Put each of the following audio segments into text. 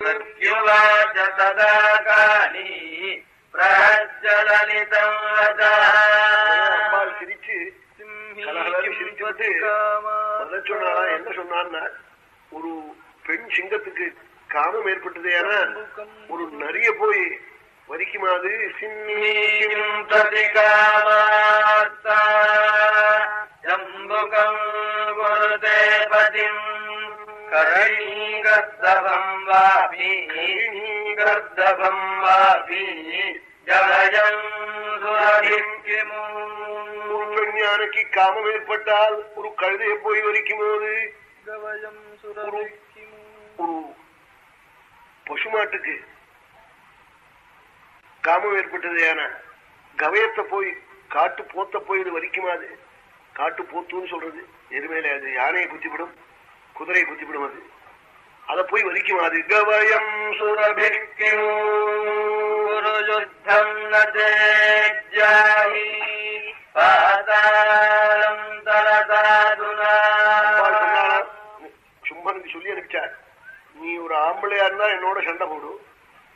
प्रत्युवाच तदा काली प्रहज्जललितं அம்பாள் சிரிச்சு கலகலன்னு சிரிச்சுட்டு முதல்ல சொன்னா என்ன சொன்னான்னா ஒரு பெண் சிங்கத்துக்கு காமம் ஏற்பட்டது ஏன்னா ஒரு நரிய போய் வரிக்குமாது சின்னி प्रतिकामार्ता जम्बुकम् कुरुते पतिम् करणीगर्दभम् वापि गर्दभम् वापि जलजम् सुरभिर्किमु ஒரு பெண் யானைக்கு காமம் ஏற்பட்டால் ஒரு கழுதையை போய் வரிக்கும் போது गवयम् सुरभिर्किमु ஒரு பசுமாட்டுக்கு காமம் ஏற்பட்டது ஏன்னா கவயத்தை போய் காட்டு போத்த போய் இது வரிக்குமாது காட்டு போத்துன்னு சொல்றது எருமையில அது யானையை குத்திவிடும் குதிரை குத்திவிடும் அது அதை போய் வலிக்கும் அது. கவயம் சுரபிஷ்டம் சும்பன் சொல்லி அனுப்பிச்சார். நீ ஒரு ஆம்பளையா இருந்தா என்னோட சண்டை போடும்.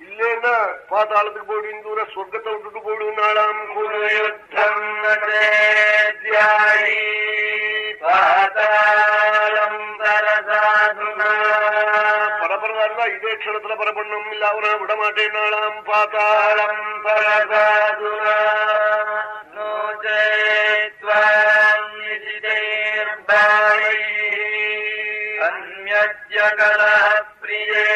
இல்லைன்னா பாதாளத்துக்கு போயிடுன்னு தூர சொர்க்கத்தை விட்டுட்டு போயிடுனாலாம் பரபரவாருனா இதே க்ஷணத்துல பரபண்ணும் இல்ல அவனா விட மாட்டேன்னாலாம் பாத்தாளம் பரதாதுனா அந்நிய கலா பிரியே.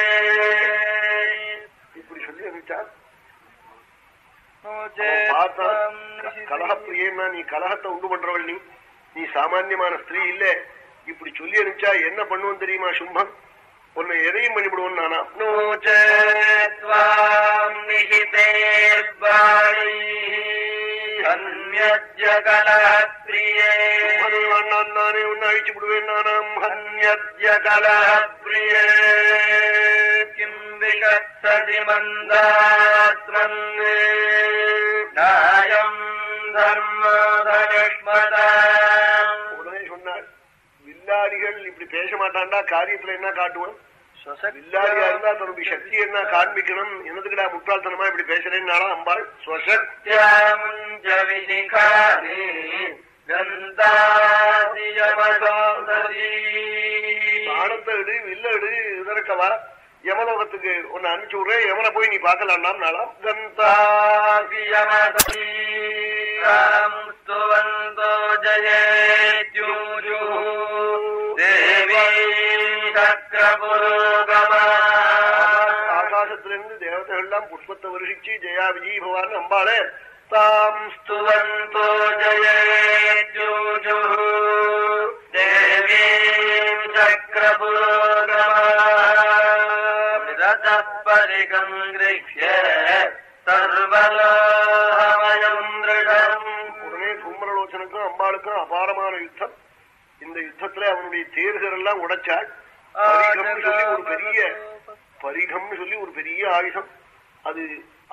கலகப்பிரியன்னா நீ கலகத்தை உண்டு பண்றவள் நீ. நீ சாமான்யமான ஸ்திரீ இல்ல. இப்படி சொல்லி அனுப்பிச்சா என்ன பண்ணுவோம் தெரியுமா சும்பம்? உன்னை எதையும் பண்ணிவிடுவோம் நானா? நானே உன்னை அழிச்சு விடுவேன் நானாம் ஹன்யத்ய கலஹப்பிரியே கிம் விகத்ததி மந்தாத்மன்னே உடனே சொன்னார் வில்லாரிகள் இப்படி பேச மாட்டான்டா காரியத்துல என்ன காட்டுவான் வில்லாரியா இருந்தா தன்னுடைய சக்தி என்ன காண்பிக்கணும்? என்னதுக்குடா முட்டாள்தனமா இப்படி பேசுறேன்னாலும் அம்பாள்? பானத்தை எடு வில்ல எடு இதற்கவா யமலோகத்துக்கு உன்னை அனுப்பிச்சு விடுறேன். யமனை போய் நீ பார்க்கலாம் நாளாம் கந்தாசியமோ ஜயத்யூஜோ தேவி ஆகாசத்திலிருந்து தேவதைகள்லாம் புஷ்பத்தை வருஷிச்சு ஜெயா விஜய் பவான் அம்பாளே. தாம் ஸ்துவந்தோ ஜயத்யூஜோ தேவி சக்கரபுரோக ஏகம் கிரஹ்ய அம்பாளுக்கும் அபாரமான யுத்தம். இந்த யுத்தத்துல அவனுடைய தேர்கள் எல்லாம் உடைச்சாள் ஒரு பெரிய பரிகம்னு சொல்லி ஒரு பெரிய ஆயுதம். அது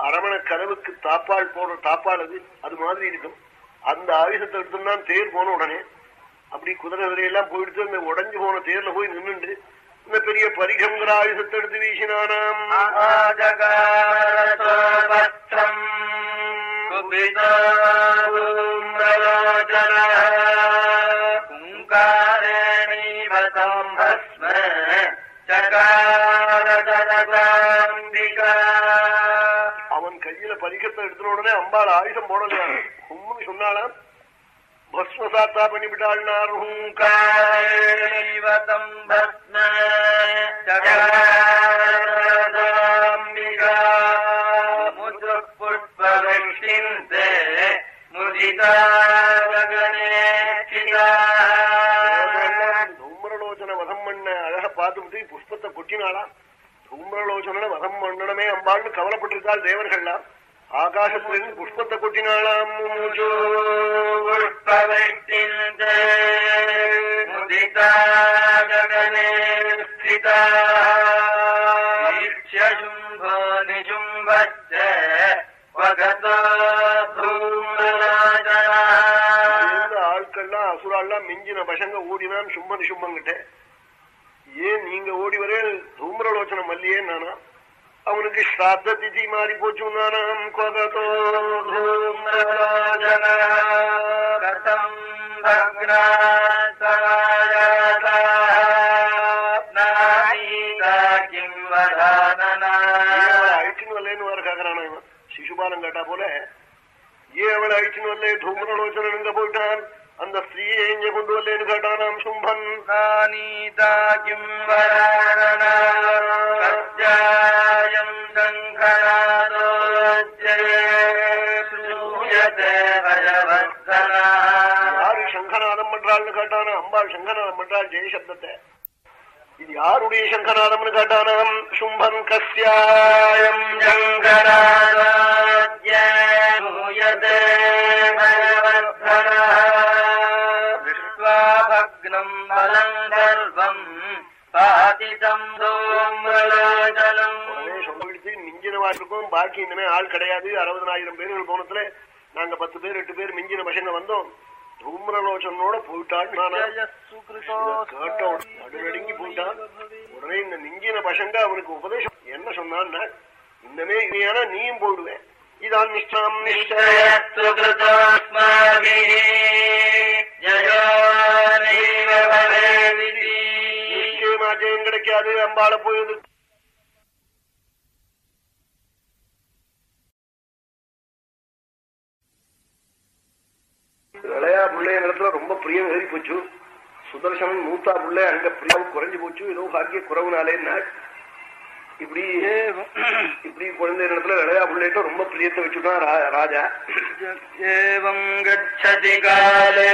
அரவண கதவுக்கு தாப்பால் போடுற தாப்பால் அது அது மாதிரி இருக்கும். அந்த ஆயுதத்தை எடுத்துதான் தேர் போன உடனே. அப்படி குதிரை விதையெல்லாம் போயிடுத்து அந்த உடஞ்சு போன தேர்ல போய் நின்றுண்டு. பெரிய பரிகங்கிற ஆயுதத்தை எடுத்து வீசினானாம். அவன் கையில பரிகத்தை எடுத்த உடனே அம்பாள் ஆயுதம் போடலையா சொன்னாலும் பஸ்மசாத்தா பண்ணிவிட்டாள்னார்ஹூங்காரம் பஸ்ம முதுப்புஷ்பலட்சிந்தே முதிதா பார்த்துட்டு புஷ்பத்தை கொட்டினாளா தூமரலோச்சனை வதம் பண்ணணுமே அம்பாள்னு கவலைப்பட்டிருக்காள் தேவர்கள்லாம் ஆகாசத்திலிருந்து புஷ்பத்தை கொட்டினாளாம் ஆட்கள்லாம் அசுரால்லாம் மிஞ்சின பசங்க ஓடினான் சும்மன் சும்மங்கிட்ட ஏன் நீங்க ஓடி வரேன் தூம்ரலோச்சனம் அல்லையே நானா അവനക്ക് ശ്രാദ്ധതിഥി മാറിപ്പോച്ചു നാം കൊതോ சிசுபாலம் கேட்டா போல ஏ அவளை அழிச்சுன்னு வரல தூமரலோச்சனன் எங்க போயிட்டான் அந்த ஸ்திரீயை எங்க கொண்டு வரலன்னு கேட்டானாம் சும்பன் அம்பாள் சங்கநாதம் பண்றாள் ஜெய சப்தத்தை. இது யாருடைய சங்கநாதம்னு கேட்டானாம் சும்பன் கஸ்யாயம் விஸ்வாபக்னம் பலங்கர்வம் இருக்கும் பாக்கி இனிமே ஆள் கிடையாது. அறுபதனாயிரம் பேர்கள் போனத்துல நாங்க பத்து பேர் எட்டு பேர் மிஞ்சின பசங்க வந்தோம். தூம்ரலோச்சனோட போயிட்டான் கேட்டோம் நடுநடுங்கி போயிட்டான் உடனே இந்த மிஞ்சின பசங்க அவனுக்கு உபதேசம் என்ன சொன்னான் இந்தமே இனியான நீயும் போடுவேன் இதான் நிஷ்டாம் நிச்சயமா ஜெயம் கிடைக்காது அம்பாள போயது இளையா பிள்ளைய நிலத்துல ரொம்ப பிரியம் ஏறி போச்சு. சுதர்சனன் மூத்தா பிள்ளை அங்க பிரியம் குறைஞ்சு போச்சு. ஏதோ பாக்கிய குறவுனாலே நாள் இப்படி இப்படி குழந்தை இடத்துல இளையா பிள்ளைகிட்ட ரொம்ப பிரியத்தை வச்சுட்டான் ராஜா. ஏவம் கச்சதி காலே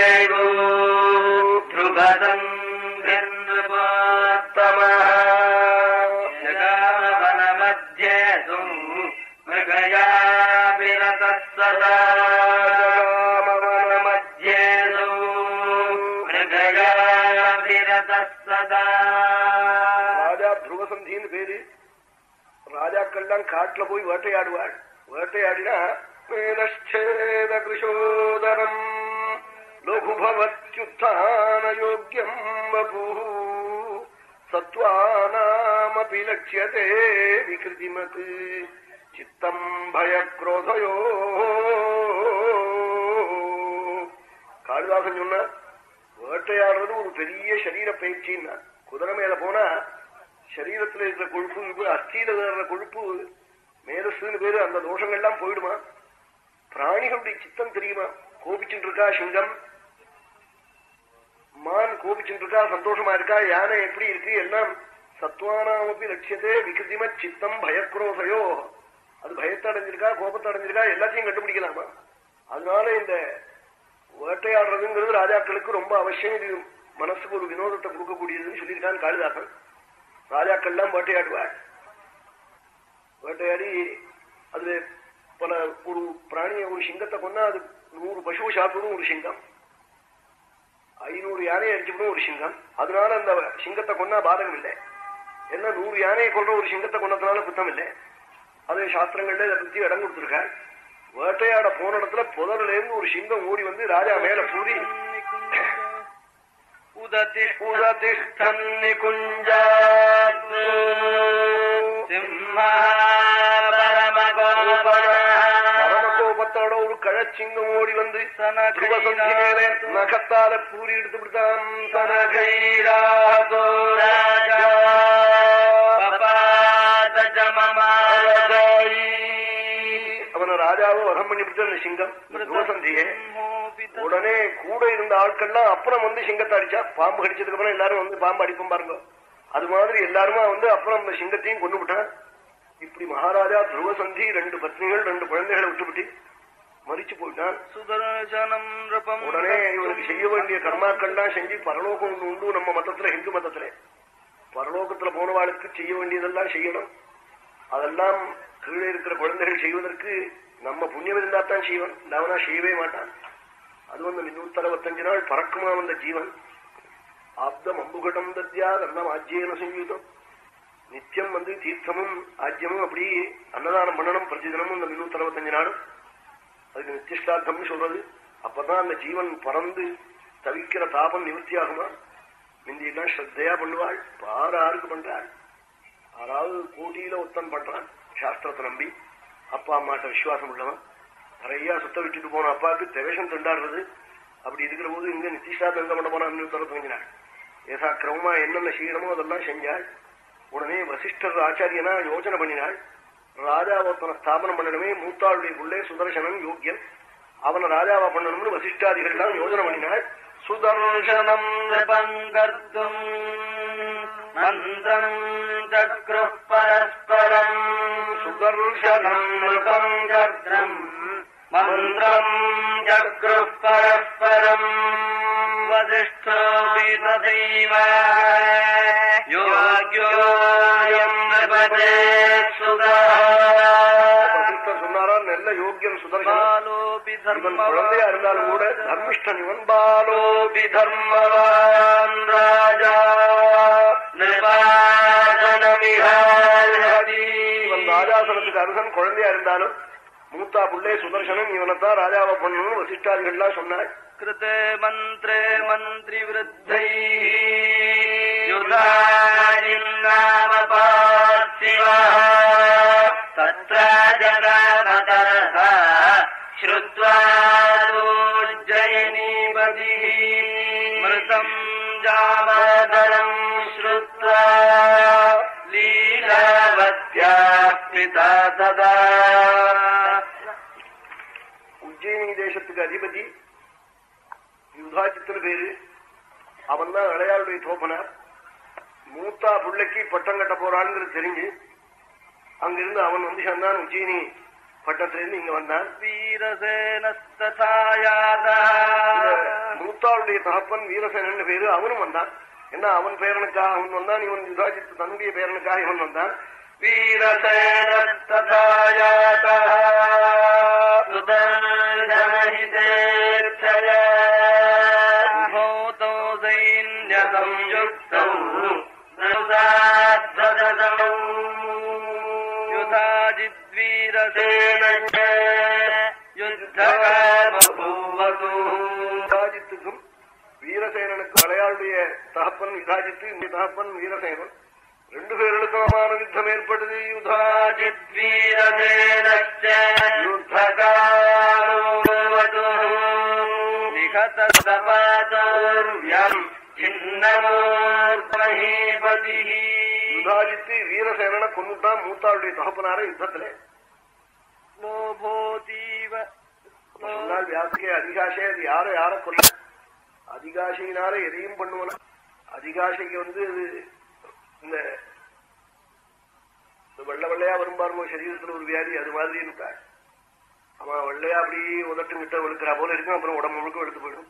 காட்டுல போய் வேட்டையாடுவாள் வேட்டையாடினா மேலச்சேத கிருஷோதரம் லகுபவத்யுத்தானயோக்கியம் வபூ. வபு சத்வானாமபி லட்சியதே விகிருதிமத். சித்தம் பயக்ரோதயோ. காளிதாசன் சொன்னார் வேட்டையாடுறது ஒரு பெரிய சரீர பயிற்சின்னா குதிரை மேல போனா சரீரத்துல இருக்கிற கொழுப்பு அஸ்தியில ஏறுற கொழுப்பு மேலசுன்னு பேரு அந்த தோஷங்கள்லாம் போயிடுமா? பிராணிகளுடைய சித்தம் தெரியுமா? கோபிச்சுட்டு இருக்கா சிங்கம்? மான் கோபிச்சுட்டு இருக்கா சந்தோஷமா இருக்கா? யானை எப்படி இருக்கு? எல்லாம் சத்வானாமப்பி லட்சியத்தே விகிருதிம சித்தம் பயக்ரோசையோ. அது பயத்தை அடைஞ்சிருக்கா கோபத்தை அடைஞ்சிருக்கா எல்லாத்தையும் கண்டுபிடிக்கலாமா? அதனால இந்த வேட்டையாடுறதுங்கிறது ராஜாக்களுக்கு ரொம்ப அவசியம். இது மனசுக்கு ஒரு வினோதத்தை கொடுக்கக்கூடியதுன்னு சொல்லியிருக்கான் காளிதாசன். ராஜாக்கள்லாம் வேட்டையாடுவார். வேட்டையாடி அதுல பல ஒரு பிராணிய ஒரு சிங்கத்தை கொண்டா அது நூறு பசுவை சாப்பிடும் ஒரு சிங்கம். ஐநூறு யானையை அடிச்சுடும் ஒரு சிங்கம். அதனால அந்த சிங்கத்தை கொண்டா பாதகம் இல்லை. என்ன நூறு யானையை கொள்ற ஒரு சிங்கத்தை கொண்டதுனால குத்தம் இல்லை. அது சாஸ்திரங்கள்ல இதை பத்தி இடம் கொடுத்துருக்காரு. வேட்டையாட போன இடத்துல புதர்ல இருந்து ஒரு சிங்கம் ஓடி வந்து ராஜா மேல பூரி உததி உததி தன்னி குஞ்சா. பரமகோபத்தோட ஒரு கழச்சிங்கம் ஓடி வந்து துவசந்தி மேலே நகத்தால பூரி எடுத்து விடுத்தான் தனகைரா ராஜாவும் வகம் பண்ணி விட்டு சிங்கம் சிவசந்தியே. உடனே கூட இருந்த ஆட்கள்லாம் அப்புறம் வந்து சிங்கத்தை அடிச்சா பாம்பு கடிச்சதுக்கு அப்புறம் எல்லாரும் வந்து பாம்பு அடிப்போம் பாருங்க. அது மாதிரி எல்லாருமா வந்து அப்புறம் அந்த சிங்கத்தையும் கொண்டு விட்டான் இப்படி மகாராஜா துருவசந்தி ரெண்டு பத்னிகள் ரெண்டு குழந்தைகளை விட்டுவிட்டு மறிச்சு போயிட்டான் சுதர்சனம் நிருபம் உடனே இவனுக்கு செய்ய வேண்டிய கர்மாக்கள்லாம் செஞ்சு பரலோகம் ஒண்ணு உண்டு நம்ம மதத்துல ஹிந்து மதத்துல. பரலோகத்துல போனவாளுக்கு செய்ய வேண்டியதெல்லாம் செய்யணும். அதெல்லாம் கீழே இருக்கிற குழந்தைகள் செய்வதற்கு நம்ம புண்ணியம் இருந்தா தான் செய்வன். இல்லாமனா செய்யவே மாட்டான். அது வந்து முன்னூத்தி அறுபத்தஞ்சு நாள் பறக்குமா வந்த ஜீவன். ஆப்தம் அம்புகடம் தத்யா அன்னம் ஆஜ்யேன சங்கீதம் நித்தியம் வந்து தீர்த்தமும் ஆஜ்யமும் அப்படி அன்னதானம் பண்ணணும் பிரதிதினமும் இந்த முன்னூத்தி அறுபத்தஞ்சு நாளும். அதுக்கு நித்தியஷ்டார்த்தம்னு சொல்றது. அப்பதான் அந்த ஜீவன் பறந்து தவிக்கிற தாபம் நிவர்த்தி ஆகுமா முந்தியெல்லாம் ஸ்ரத்தையா பண்ணுவாள். பாரு ஆறுக்கு பண்றாள். ஆறாவது கோட்டியில ஒத்தன் பண்றான் சாஸ்திரத்தை நம்பி. அப்பா அம்மாட்ட விசுவாசம் உள்ளவன். நிறைய சுத்த விட்டுட்டு போன அப்பாவுக்கு திவேஷம் திண்டாடுறது. அப்படி இருக்கிற போது இங்க நிதிஷா எங்க பண்ண போனா தர துவங்கினாள் கிரமமா என்னென்ன செய்யணுமோ அதெல்லாம் செஞ்சாள் உடனே வசிஷ்டர் ஆச்சாரியனா யோசனை பண்ணினாள். ராஜாவத்தனை ஸ்தாபனம் பண்ணணுமே மூத்தாளுடைய புள்ளே சுதர்சனன் யோக்கியன் அவனை ராஜாவா பண்ணணும்னு வசிஷ்டாதிகள் எல்லாம் யோசனை பண்ணினாள். சுதர்சனம் நிபங்கர்த்தும் மந்திரம் சக்ரு பரஸ்பரம். சுதர்சனம் நிபங்கர்த்தம் வசிஷ்டோபி ததைவ யோக்யோயம் நிபதே சுதா வசிஷ்டர் சொன்னாரா நல்ல யோக்கியன் சுதர்சனன் இவன் குழந்தையா இருந்தாலும் கூட தர்மிஷ்டன் இவன் பாலோ பாலோபி தர்மவான் ராஜா ராஜாசனத்துக்கு அருகன் குழந்தையா இருந்தாலும் மூத்தா புள்ளே சுதர்சனன் இவனைத்தான் ராஜாவை பண்ணணும் வசிஷ்டாதிகள்லாம் சொன்னாள் कृते मन्त्रे मन्त्रिवृद्धैः युधाजिन्नाम पार्थिवः तत्र जगामतरः श्रुत्वा दोज्जयिनीपतिः मृतम् जामादरम् श्रुत्वा लीलावत्याः पिता तदा தேசத்துக்கு அதிபதி யுதாஜித்தர் பேரு. அவன் தான் இளையாளுடைய தோப்பனார். மூத்தா புள்ளைக்கு பட்டம் கட்ட போறான்ங்கிறது தெரிஞ்சு அங்கிருந்து அவன் வந்து சேர்ந்தான் உஜ்ஜயினி பட்டத்திலிருந்து இங்க வந்தான். மூத்தாளுடைய தகப்பன் வீரசேனன் பேரு அவனும் வந்தான். என்ன அவன் பேரனுக்காக அவன் வந்தான்? இவன் யுதாஜித்து தன்னுடைய பேரனுக்காக இவன் வந்தான். சுதஞ்சனை சேர்ச்சய பூதோ சைன்யதம் யுக்தம் ருதாத்வதம் யுதாஜித்வீரசேன யுத்தகாமபூவது யுதாஜித்துக்கும் வீரசேனனுக்கு மலையாளுடைய தகப்பன் யுதாஜித்து தகப்பன் வீரசேனன் ரெண்டு பேர்களுக்குமான யுத்தம் ஏற்பட்டது. யுதாஜித்து வீரசேனனை கொண்டுட்டான் மூத்தாளுடைய தகப்பனார யுத்தத்திலே. வியாசகே அதிகாசே அது யாரோ யாரை கொல்ல? அதிகாசையினால எதையும் பண்ணுவன. அதிகாசைக்கு வந்து இந்த வெள்ளை வெள்ளையா வரும்பாருமோ சரீரத்துல ஒரு வியாதி அது மாதிரி இருக்கா? அவன் வெள்ளையா அப்படி உதட்டு கிட்ட வெளுக்கிறா போல இருக்கும் அப்புறம் உடம்பு முழுக்க எடுத்து போயிடும்.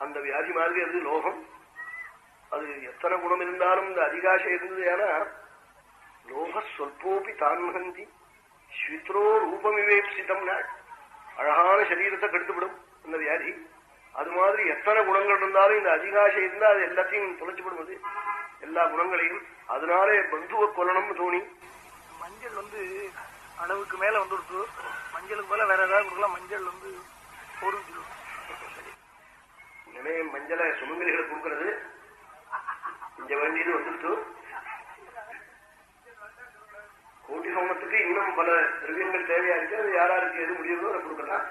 அந்த வியாதி மாதிரி அது லோகம். அது எத்தனை குணம் இருந்தாலும் இந்த அதிகாசை இருந்தது ஏன்னா லோக சொல்போபி தான்மகந்தி ஸ்வித்ரோ ரூபமிவேப்சிதம் நாள் அழகான சரீரத்தை கெடுத்துவிடும் அந்த வியாதி. அது மாதிரி எத்தனை குணங்கள் இருந்தாலும் இந்த அதிகாசை இருந்தால் அது எல்லாத்தையும் தொலைச்சுவிடும் அது எல்லா குணங்களையும் அதனாலே பந்துவ கொல்லணும்னு தோணி. மஞ்சள் வந்து அளவுக்கு மேல வந்துடுச்சு மஞ்சளுக்கு மேல வேற ஏதாவது கொடுக்கலாம். மஞ்சள் வந்து கிலோ இனிமே மஞ்சளை சுமங்கலிகளுக்கு கொடுக்கறது. இங்க வேண்டியது வந்துடுச்சு கோட்டி சோமத்துக்கு இன்னும் பல திரவியங்கள் தேவையா இருக்கு அது யாராருக்கு எது முடியுதோ அதை கொடுக்கலாம்.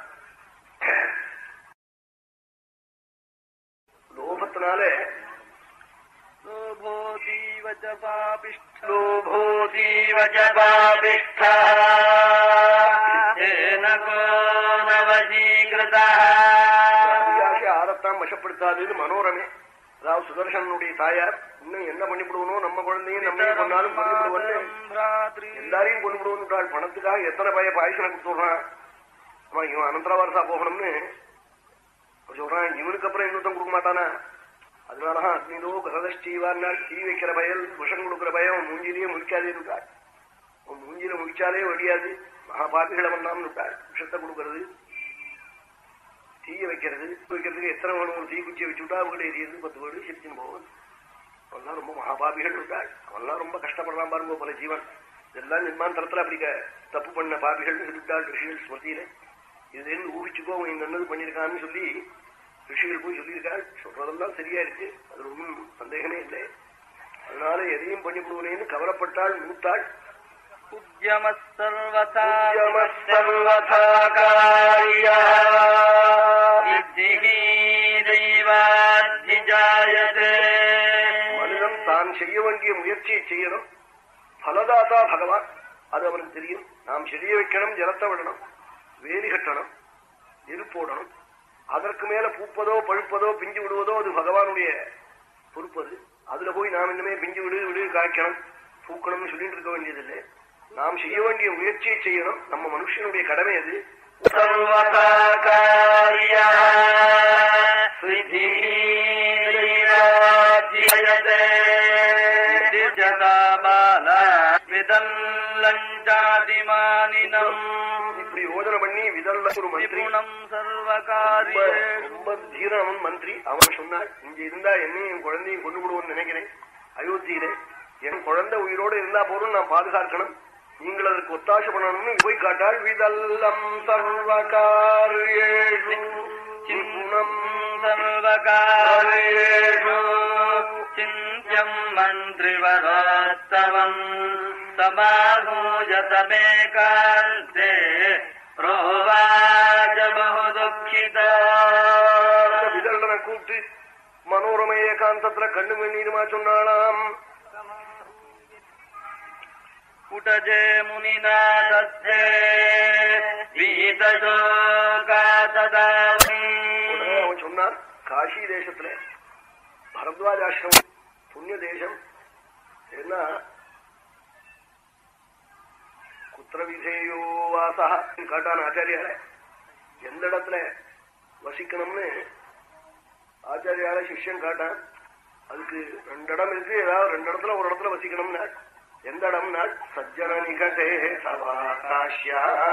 लोभोऽतीव च पापिष्ठः तेन को न वशीकृतः அதிகாசி ஆரத்தான் வசப்படுத்தாதுன்னு மனோரமே அதாவது சுதர்சனுடைய தாயார் இன்னும் என்ன பண்ணிவிடுவனோ நம்ம குழந்தையும் நம்ம கொண்டாலும் பண்ணிவிடுவோன்னு भ्रातृ எல்லாரையும் கொண்டு விடுவோம் பணத்துக்காக எத்தனை பய பாயசனை கொடுத்துடுறான் அவன் இவன் அனந்தரவாரசா போகணும்னு சொல்றான் இவனுக்கு அப்புறம் இன்னொருத்தன் கொடுக்க மாட்டானா அதனாலதான் அக்னிதோ கரதஷ்டீவான்னாள் தீ வைக்கிற பயல் விஷம் கொடுக்கிற பயம் மூஞ்சிலேயே முழிக்காதே இருக்காள் உன் மூஞ்சில முழிச்சாலே வழியாது மகாபாபிகளை பண்ணாம இருக்காள் விஷத்தை கொடுக்கறது தீய வைக்கிறது. வைக்கிறதுக்கு எத்தனை வேணும்? ஒரு தீ குச்சியை வச்சு விட்டா அவங்கள எரியது பத்து வேடு சிரிச்சுன்னு போகும். அவன்லாம் ரொம்ப மகாபாபிகள் இருக்காள் அவன்லாம் ரொம்ப கஷ்டப்படுறான் பாருங்க பல ஜீவன். இதெல்லாம் நிர்மாந்தரத்துல அப்படி தப்பு பண்ண பாபிகள் சொல்லிவிட்டாள் ரிஷிகள் ஸ்மதியில இதுல இருந்து ஊகிச்சுக்கோ அவன் இந்த பண்ணியிருக்கான்னு பண்ணிருக்கான்னு சொல்லி ரிஷிகள் போய் சொல்லியிருக்காள் சொல்றதெல்லாம் சரியா இருக்கு அது ஒன்றும் சந்தேகமே இல்லை. அதனால எதையும் பண்ணிவிடுவனேன்னு கவலைப்பட்டாள் மூத்தாள். மனிதன் தான் செய்ய வேண்டிய முயற்சியை செய்யணும். பலதாதா பகவான். அது அவனுக்கு தெரியும். நாம் செடிய வைக்கணும் ஜலத்தை விடணும். வேலி கட்டணும். நெருப்போடணும் அதற்கு மேல பூப்பதோ பழுப்பதோ பிஞ்சு விடுவதோ அது பகவானுடைய பொறுப்பு அது அதுல போய் நாம் இன்னுமே பிஞ்சு விடு விடு காய்க்கணும் பூக்கணும்னு சொல்லிட்டு இருக்க வேண்டியதில்லை. நாம் செய்ய வேண்டிய முயற்சியை செய்யணும். நம்ம மனுஷனுடைய கடமை அது. சர்வதாரிய இப்படி யோஜனை பண்ணி விதல்ல மந்திரி. ரொம்ப தீரவன் மந்திரி. அவன் சொன்னாள் இங்க இருந்தா என்னையும் என் குழந்தையும் கொண்டு விடுவோம்னு நினைக்கிறேன். அயோத்தியிலே என் குழந்தை உயிரோட இருந்தா போதும் நான் பாதுகாக்கணும். நீங்கள் அதற்கு ஒத்தாசை பண்ணணும்னு போய் காட்டாள். விதல்லம் சர்வகாரியேஷு. சின்னம் சர்வகாரியேஷு. மந்திரி மந்திரிவராத்தவம் சமாகூஜதமேகாந்தே प्रोवाच बहु दुःखिता விதல்லனை கூப்பிட்டு மனோரம ஏகாந்தத்துல கண்ணு வெண்ணீருமா சொன்னாளாம் कुटजे मुनिना दत्ते वीतशोका तदा உடனே அவன் சொன்னான் காஷி தேசத்துல பரத்வாஜ ஆசிரமம் புண்ணிய தேசம் என்ன குத்திர விதேயோ வாசா காட்டான் ஆச்சாரியால எந்த இடத்துல வசிக்கணும்னு ஆச்சாரியால சிஷ்யன் காட்டான். அதுக்கு ரெண்டு இடம் இருக்கு. ஏதாவது ரெண்டு இடத்துல ஒரு இடத்துல வசிக்கணும்னா எந்த இடம்னா சஜ்ஜன நிகட்டே சவாகாஷ்யாம்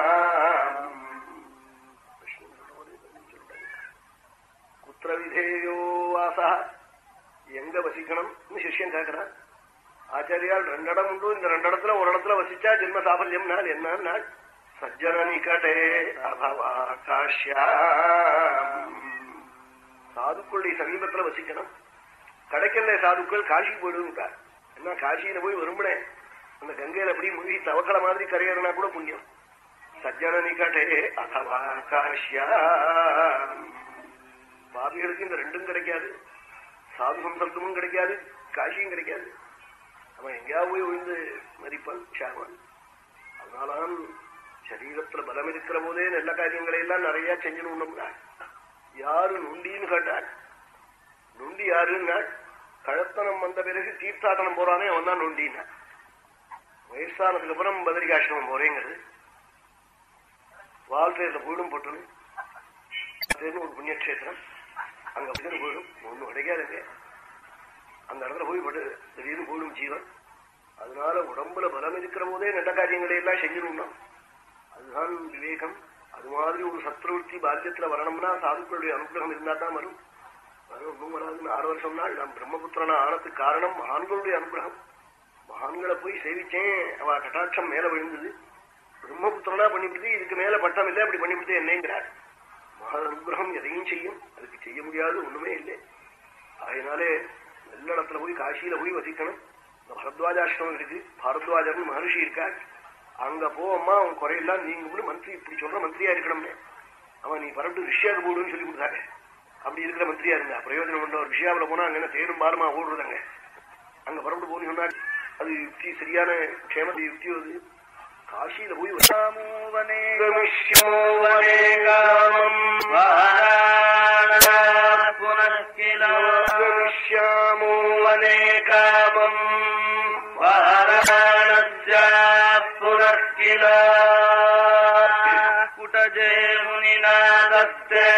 குத்திர விதேயோ வாசா. எங்க வசிக்கணும்னு சிஷ்யன் கேட்கிறான் ஆச்சாரியால் ரெண்டு இடம் உண்டு. இந்த ரெண்டு இடத்துல ஒரு இடத்துல வசிச்சா ஜென்ம சாபல்யம் நாள். என்ன நாள்? சஜ்ஜன நிகட்டே சாதுக்களுடைய சமீபத்துல வசிக்கணும். கிடைக்கல சாதுக்கள் காஷி போயிடுவார் என்ன காஷியில போய் வரும்படே அந்த கங்கையில அப்படி மூழ்கி தவக்கல மாதிரி கரையறனா கூட புண்ணியம். சஜ்ஜன நிகட்டே அதவா காஷ்யா பாபிகளுக்கு இந்த ரெண்டும் கிடைக்காது. சாது சம்சப்தமும் கிடைக்காது காஷியும் கிடைக்காது. அவன் எங்கேயாவது போய் விழுந்து மதிப்பான் ஷாவான் அதனாலதான் சரீரத்துல பலம் இருக்கிற போதே நல்ல காரியங்களை எல்லாம் நிறைய செஞ்சிடணும்னா யாரு நுண்டின்னு கேட்டாள் நுண்டி யாருன்னா கழத்தனம் வந்த பிறகு தீர்த்தாட்டனம் போறானே அவன் தான் நொண்டின்னா. வயசானதுக்கு அப்புறம் பதரிகாசிரமம் போறேங்கிறது வாழ்க்கையில போயிடும் போட்டுன்னு ஒரு புண்ணியக்ஷேத்திரம். அங்க அப்படின்னு போயிடும் ஒண்ணும் கிடைக்காதுங்க அந்த இடத்துல போய் பட்டு திடீர்னு போயிடும் ஜீவன். அதனால உடம்புல பலம் இருக்கிற போதே நல்ல காரியங்களை எல்லாம் செஞ்சிடணும் அதுதான் விவேகம். அது மாதிரி ஒரு சத்ருவர்த்தி பால்யத்துல வரணும்னா சாதுக்களுடைய அனுகிரகம் இருந்தா தான் வரும். வரும் ஒன்றும் வராதுன்னு ஆறு வருஷம் தான் நான் பிரம்மபுத்திரனா ஆனதுக்கு காரணம் மகான்களுடைய அனுகிரகம். மகான்களை போய் சேவிச்சேன். அவ கட்டாட்சம் மேல விழுந்தது. பிரம்மபுத்திரனா பண்ணிவிடுது இதுக்கு மேல பட்டம் இல்லை. அப்படி பண்ணிவிடுது என்னங்கிறார். மகா அனுகிரகம் எதையும் செய்யும். அதுக்கு செய்ய முடியாது. ஒண்ணுமே இல்லை. அதனாலே நல்ல இடத்துல போய் காசியில போய் வசிக்கணும் இந்த பரத்வாஜாசிரமம் இருக்கு பாரத்வாஜர்னு மகர்ஷி இருக்காள் அங்க போவம்மா அவன் குறையெல்லாம் நீங்க மந்திரி இப்படி சொல்ற மந்திரியா இருக்கணும்னு அவன் நீ பரட்டு ரிஷியாவுக்கு போடுன்னு சொல்லி கொடுத்தாங்க அப்படி இருக்கிற மந்திரியா இருந்தா பிரயோஜனம் பண்ண ஒரு ரிஷியாவில போனா அங்க தேரும் பாலுமா ஓடுறதாங்க அங்க பரப்பிட்டு போன்னு சொன்னா அது யுக்தி சரியான க்ஷேம யுக்தி அது காசியில போய் மூவனே கமிஷ்யோவனே காமம் புனஸ்கிலாமோ வனே காமம் வாரணஸ்ய புனஸ்கில குடஜே முனினா தத்தே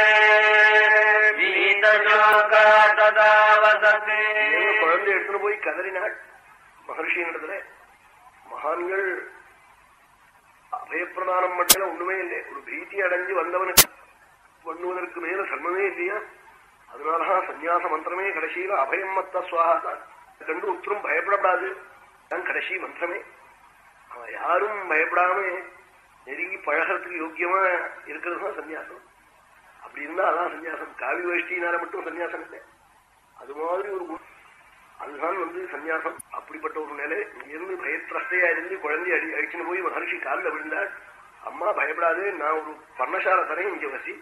வீதசோகா ததா வசதே குழந்தை எடுத்துட்டு போய் கதறினாள் மகர்ஷியினிடத்துல மகான்கள் அபயப்பிரதானம் மட்டும் ஒண்ணுமே இல்லை ஒரு பீதி அடைஞ்சு வந்தவனுக்கு பண்ணுவதற்கு மேல சர்மமே இல்லையா அதனாலதான் சந்நியாச மந்திரமே கடைசியில அபயம் மத்த சுவாகத்தான் கண்டு உத்தரும் பயப்படப்படாது. தான் கடைசி மந்திரமே. அவன் யாரும் பயப்படாம நெருங்கி பழகிறதுக்கு யோக்கியமா இருக்கிறது தான் சன்னியாசம் அப்படி இருந்தா அதான் சன்னியாசம் காவி வேஷ்டினால மட்டும் சன்னியாசம் இல்லை. அது மாதிரி ஒரு அதுதான் வந்து சன்னியாசம் அப்படிப்பட்ட ஒரு நிலை. இங்கிருந்து பயத்திரஸ்தையா இருந்து குழந்தை அடி அடிச்சுன்னு போய் மகர்ஷி காலில் விழுந்தாள் அம்மா பயப்படாது. நான் ஒரு பர்ணசால தரேன் இங்க வசி.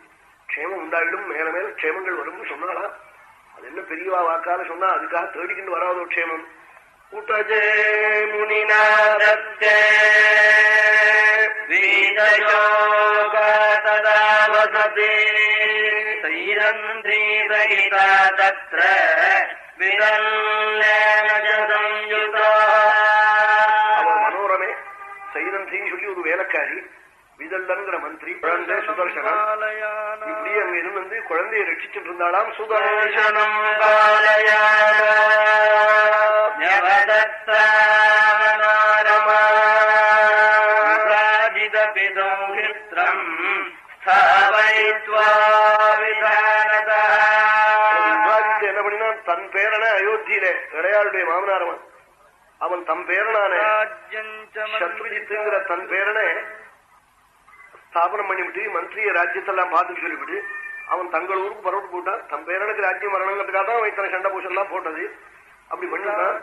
க்ஷேமம் உண்டாயிடும் மேல மேல க்ஷேமங்கள் வரும்னு சொன்னாளா? அது என்ன பெரியவா வாக்கால சொன்னா அதுக்காக தேடிக்கிட்டு வராதோ க்ஷேமம். உடஜே முனிநாரத்தே தத்திர மனோரமே சைதந்தின்னு சொல்லி ஒரு வேலைக்காரி விதல்லங்கிற மந்திரி சுதர்சனம் சூதாதேவி அங்கிடம் வந்து குழந்தையை ரட்சிச்சுட்டு இருந்தாலாம் சூதாதேவிதம் என்ன அவன் தன் பேரன அயோத்தியில இளையாளுடைய மாமனாரவன் அவன். தம் பேரனான சத்ருஜித்துங்கிற தன் பேரனை ஸ்தாபனம் பண்ணிவிட்டு மந்திரிய ராஜ்யத்தெல்லாம் பார்த்து சொல்லிவிட்டு அவன் தங்கள் ஊருக்கு பரவிட்டு போட்டான். தன் பேரனுக்கு ராஜ்யம் வரணுங்கிறதுக்காக தான் இத்தனை சண்டை பூஷெல்லாம் போட்டது. அப்படி பண்ணிட்டான்.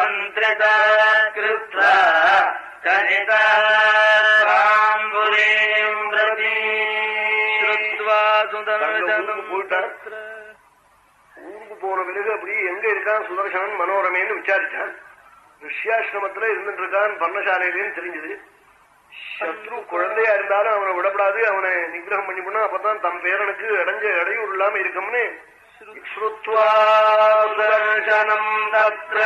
மந்திரதா போன பிறகு அப்படி எங்க இருக்கான் சுதர்சனன் மனோரமேன்னு விசாரிச்சான். ரிஷ்யாசிரமத்துல இருந்துட்டு இருக்கான் பர்ணசாலையிலேன்னு தெரிஞ்சது. சத்ரு குழந்தையா இருந்தாலும் அவனை விடப்படாது அவனை நிகிரகம் பண்ணி போனா அப்பதான் தம் பேரனுக்கு அடைஞ்ச இடையூறு இல்லாம இருக்கும்னு ஸ்ருத்வா सुदर्शनम् तत्र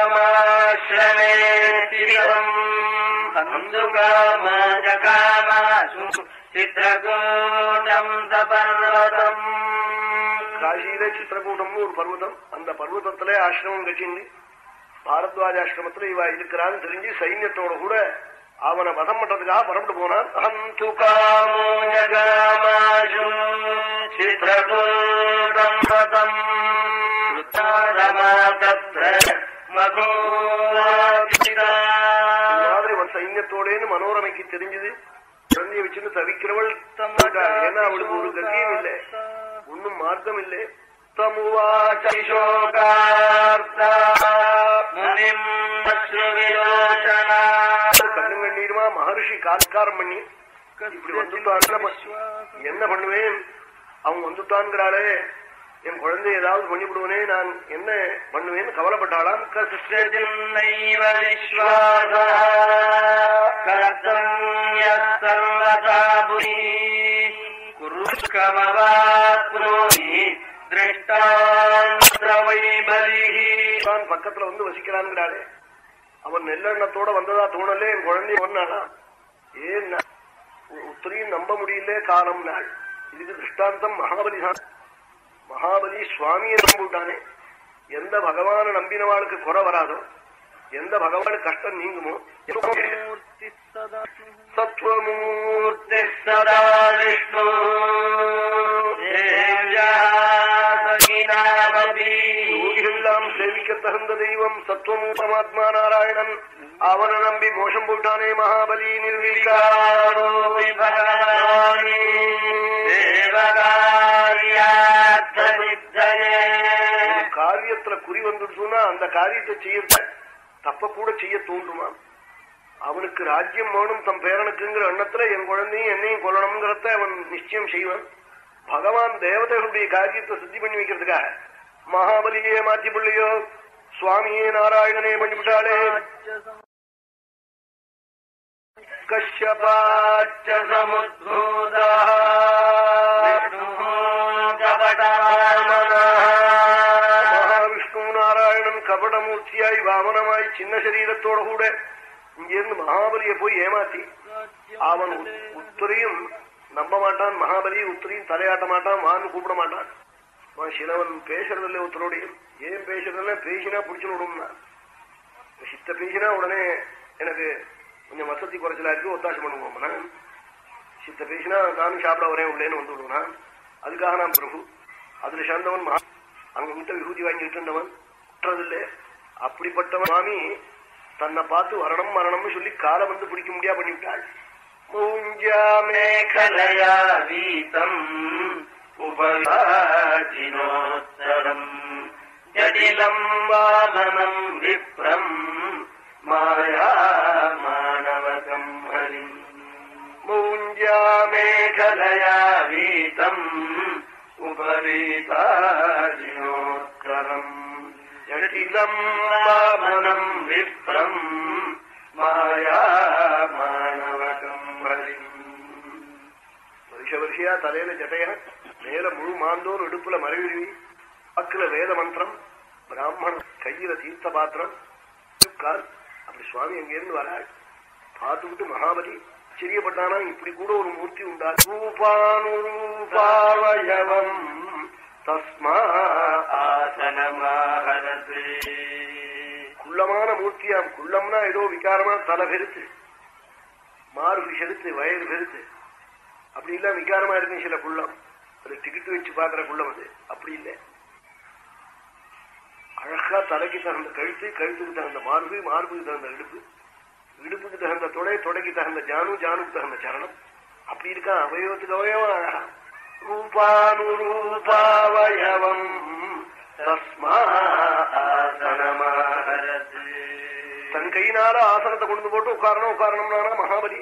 मुनीनामाश्रमे स्थितम् हन्तुकाम जकामाशु चित्रकूटम् सपर्वतम् காசியில சித்திரக்கூட்டம்னு ஒரு பர்வதம் அந்த பர்வதத்துல ஆசிரமம் கட்சிந்து பாரத்வாஜ ஆசிரமத்துல இவ இருக்கிறான்னு தெரிஞ்சு சைன்யத்தோட கூட அவனை வதம் பண்றதுக்காக புறப்பட்டு போனான் அகம் துகாமோஜகாமாஷும் சித்ரகுந்தம் மாதிரி ஒரு சைன்யத்தோடேன்னு மனோரமைக்கு தெரிஞ்சது. குழந்தைய வச்சுன்னு தவிக்கிறவள் ஏன்னா அவளுக்கு ஒரு கத்தியும் இல்லை. ஒன்னும் மார்க்கம் இல்லை கண்ணுங்கண்ணீருமா மகர்ஷி கால்காரம் பண்ணி இப்படி வந்துட்டான் என்ன பண்ணுவேன்? அவன் வந்துட்டான்ங்கிறாளே என் குழந்தை ஏதாவது பண்ணிவிடுவனே நான் என்ன பண்ணுவேன் கவலைப்பட்டாளாம். கர்த்தம் பக்கத்துல வந்து வசிக்கிறான்ங்கிறாளே அவன் நெல்லெண்ணத்தோட வந்ததா தோணலே என் குழந்தை ஒன்னானா ஏன் ஒத்தரையும் நம்ப முடியல காலம் நாள் இதுக்கு திருஷ்டாந்தம் மகாபலி மகாபலி சுவாமியை நம்பிவிட்டானே எந்த பகவான நம்பினவாளுக்கு குறை வராதோ எந்த பகவான கஷ்டம் நீங்குமோ சத்வமூர்த்தி சதா விஷ்ணு தகுந்த தெய்வம் சத்வமூ பரமாத்மா நாராயணன். அவனை நம்பி மோசம் போட்டானே மகாபலி நிர்வீகாரோ பகவானி. காரியத்துல குறி வந்துடுச்சுன்னா அந்த காரியத்தை செய்ய தப்ப கூட செய்ய தோன்றுமா? அவனுக்கு ராஜ்யம் வேணும் தம் பேரனுக்குங்கிற எண்ணத்துல என் குழந்தையும் என்னையும் கொல்லணுங்கிறத அவன் நிச்சயம் செய்வான். பகவான் தேவதைகளுடைய காரியத்தை சித்தி பண்ணி வைக்கிறதுக்காக மகாபலியே மாற்றி பிள்ளையோ சுவாமியே நாராயணனே பண்ணிவிட்டாளே கஷ்யபாச்ச நாராயணன் கபடமூர்த்தியாய் வாமனமாய் சின்ன சரீரத்தோட கூட இங்கிருந்து மகாபலியை போய் ஏமாத்தி அவன் உத்- உத்தரையும் நம்ப மாட்டான் மகாபலி உத்தரையும் தலையாட்ட மாட்டான் வான்னு கூப்பிட மாட்டான் சிலவன் பேசுறதில்ல உத்தரோடையும் ஏன் பேசுறதுன்னா பேசினா பிடிச்சு விடும்னா. சித்த பேசினா உடனே எனக்கு கொஞ்சம் வசதி குறைச்சலா இருக்கு ஒத்தாசம் பண்ணுவோம்னா சித்த பேசினா நானும் சாப்பிட வரேன் உள்ளேன்னு வந்து விடுவேனா. அதுக்காக நான் பிரபு அதுல சேர்ந்தவன் மகா அங்கிட்ட விபூதி வாங்கிட்டு இருந்தவன் குற்றதில்லை. அப்படிப்பட்டவன் சுவாமி தன்னை பார்த்து வரணும் மரணம்னு சொல்லி காலை வந்து பிடிக்க முடியா பண்ணிவிட்டாள். மூஞ்சாமே வீதம் உபயாஜினோத்தரம் ஜடிலம் வாமனம் விப்ரம் மாயா மாணவகம் ஹரி மூஞ்சாமே மேகலயா வீதம் உபரீதாஜினோத்தரம் ஜடிலம் வாமனம் விப்ரம் மாயா மாணவகம் ஹரி வருஷ வருஷையா தலையில ஜட்டைய மேல முழு மாந்தோர் இடுப்புல மறைவிழி அக்குல வேத மந்திரம் பிராமணன் கையில தீர்த்த பாத்திரம் கால் அப்படி சுவாமி அங்கிருந்து வராள் பார்த்துக்கிட்டு மகாபலி ஆச்சரியப்பட்டானா இப்படி கூட ஒரு மூர்த்தி உண்டா? ரூபானுரூபாவயவம் தஸ்மா ஆசனமாகரது. குள்ளமான மூர்த்தியாம் குள்ளம்னா ஏதோ விகாரமா தலை பெருத்து மார்பு செலுத்து வயது பெருத்து அப்படி இல்ல விகாரமா இருக்கு சில குள்ளம். அது டிக்கெட் வச்சு பாக்குற குள்ளம் அது. அப்படி இல்லை. அழகா தலைக்கு தகுந்த கழுத்து கழுத்துக்கு தகுந்த மார்பு மார்புக்கு தகுந்த இடுப்பு இடுப்புக்கு தகுந்த தொடை தொடைக்கு தகுந்த ஜானு ஜானுக்கு தகுந்த சரணம். அப்படி இருக்கா? அவயவத்துக்கு அவயவம் அழகா. ரூபானுரூபாவயவம் தஸ்மா தன் கையினால ஆசனத்தை கொண்டு போட்டு உட்காரணும் உட்காரணும்னா மகாபலி.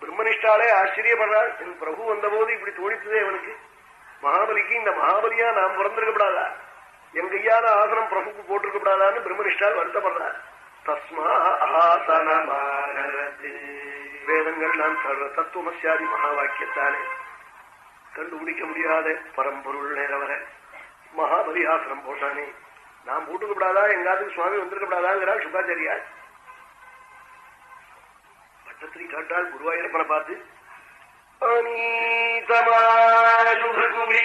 பிரம்மனிஷ்டாலே ஆச்சரியப்படுறாள். என் பிரபு வந்தபோது இப்படி தோணித்ததே அவனுக்கு. மகாபலிக்கு இந்த மகாபலியா நாம் பிறந்திருக்கப்படாதா? என் கையால ஆசனம் பிரபுக்கு போட்டிருக்கப்படாதான்னு பிரம்மனிஷ்டால் வருத்தப்படுறார். தஸ்மா ஆசனமாகரது வேதங்கள் நான் சர்வ தத்துவமசியாதி மகா வாக்கியத்தாலே கண்டுபிடிக்க முடியாத பரம்பொருள் நேரவர மகாபலி ஆசனம் போட்டானே நான் போட்டுக்கப்படாதா எங்காத்துக்கு சுவாமி வந்திருக்கப்படாதாங்கிறாள் சுகாச்சாரியா பட்டத்திரி காட்டால் குருவாயூரப்பனை பார்த்து அநீதமாருபுகுமி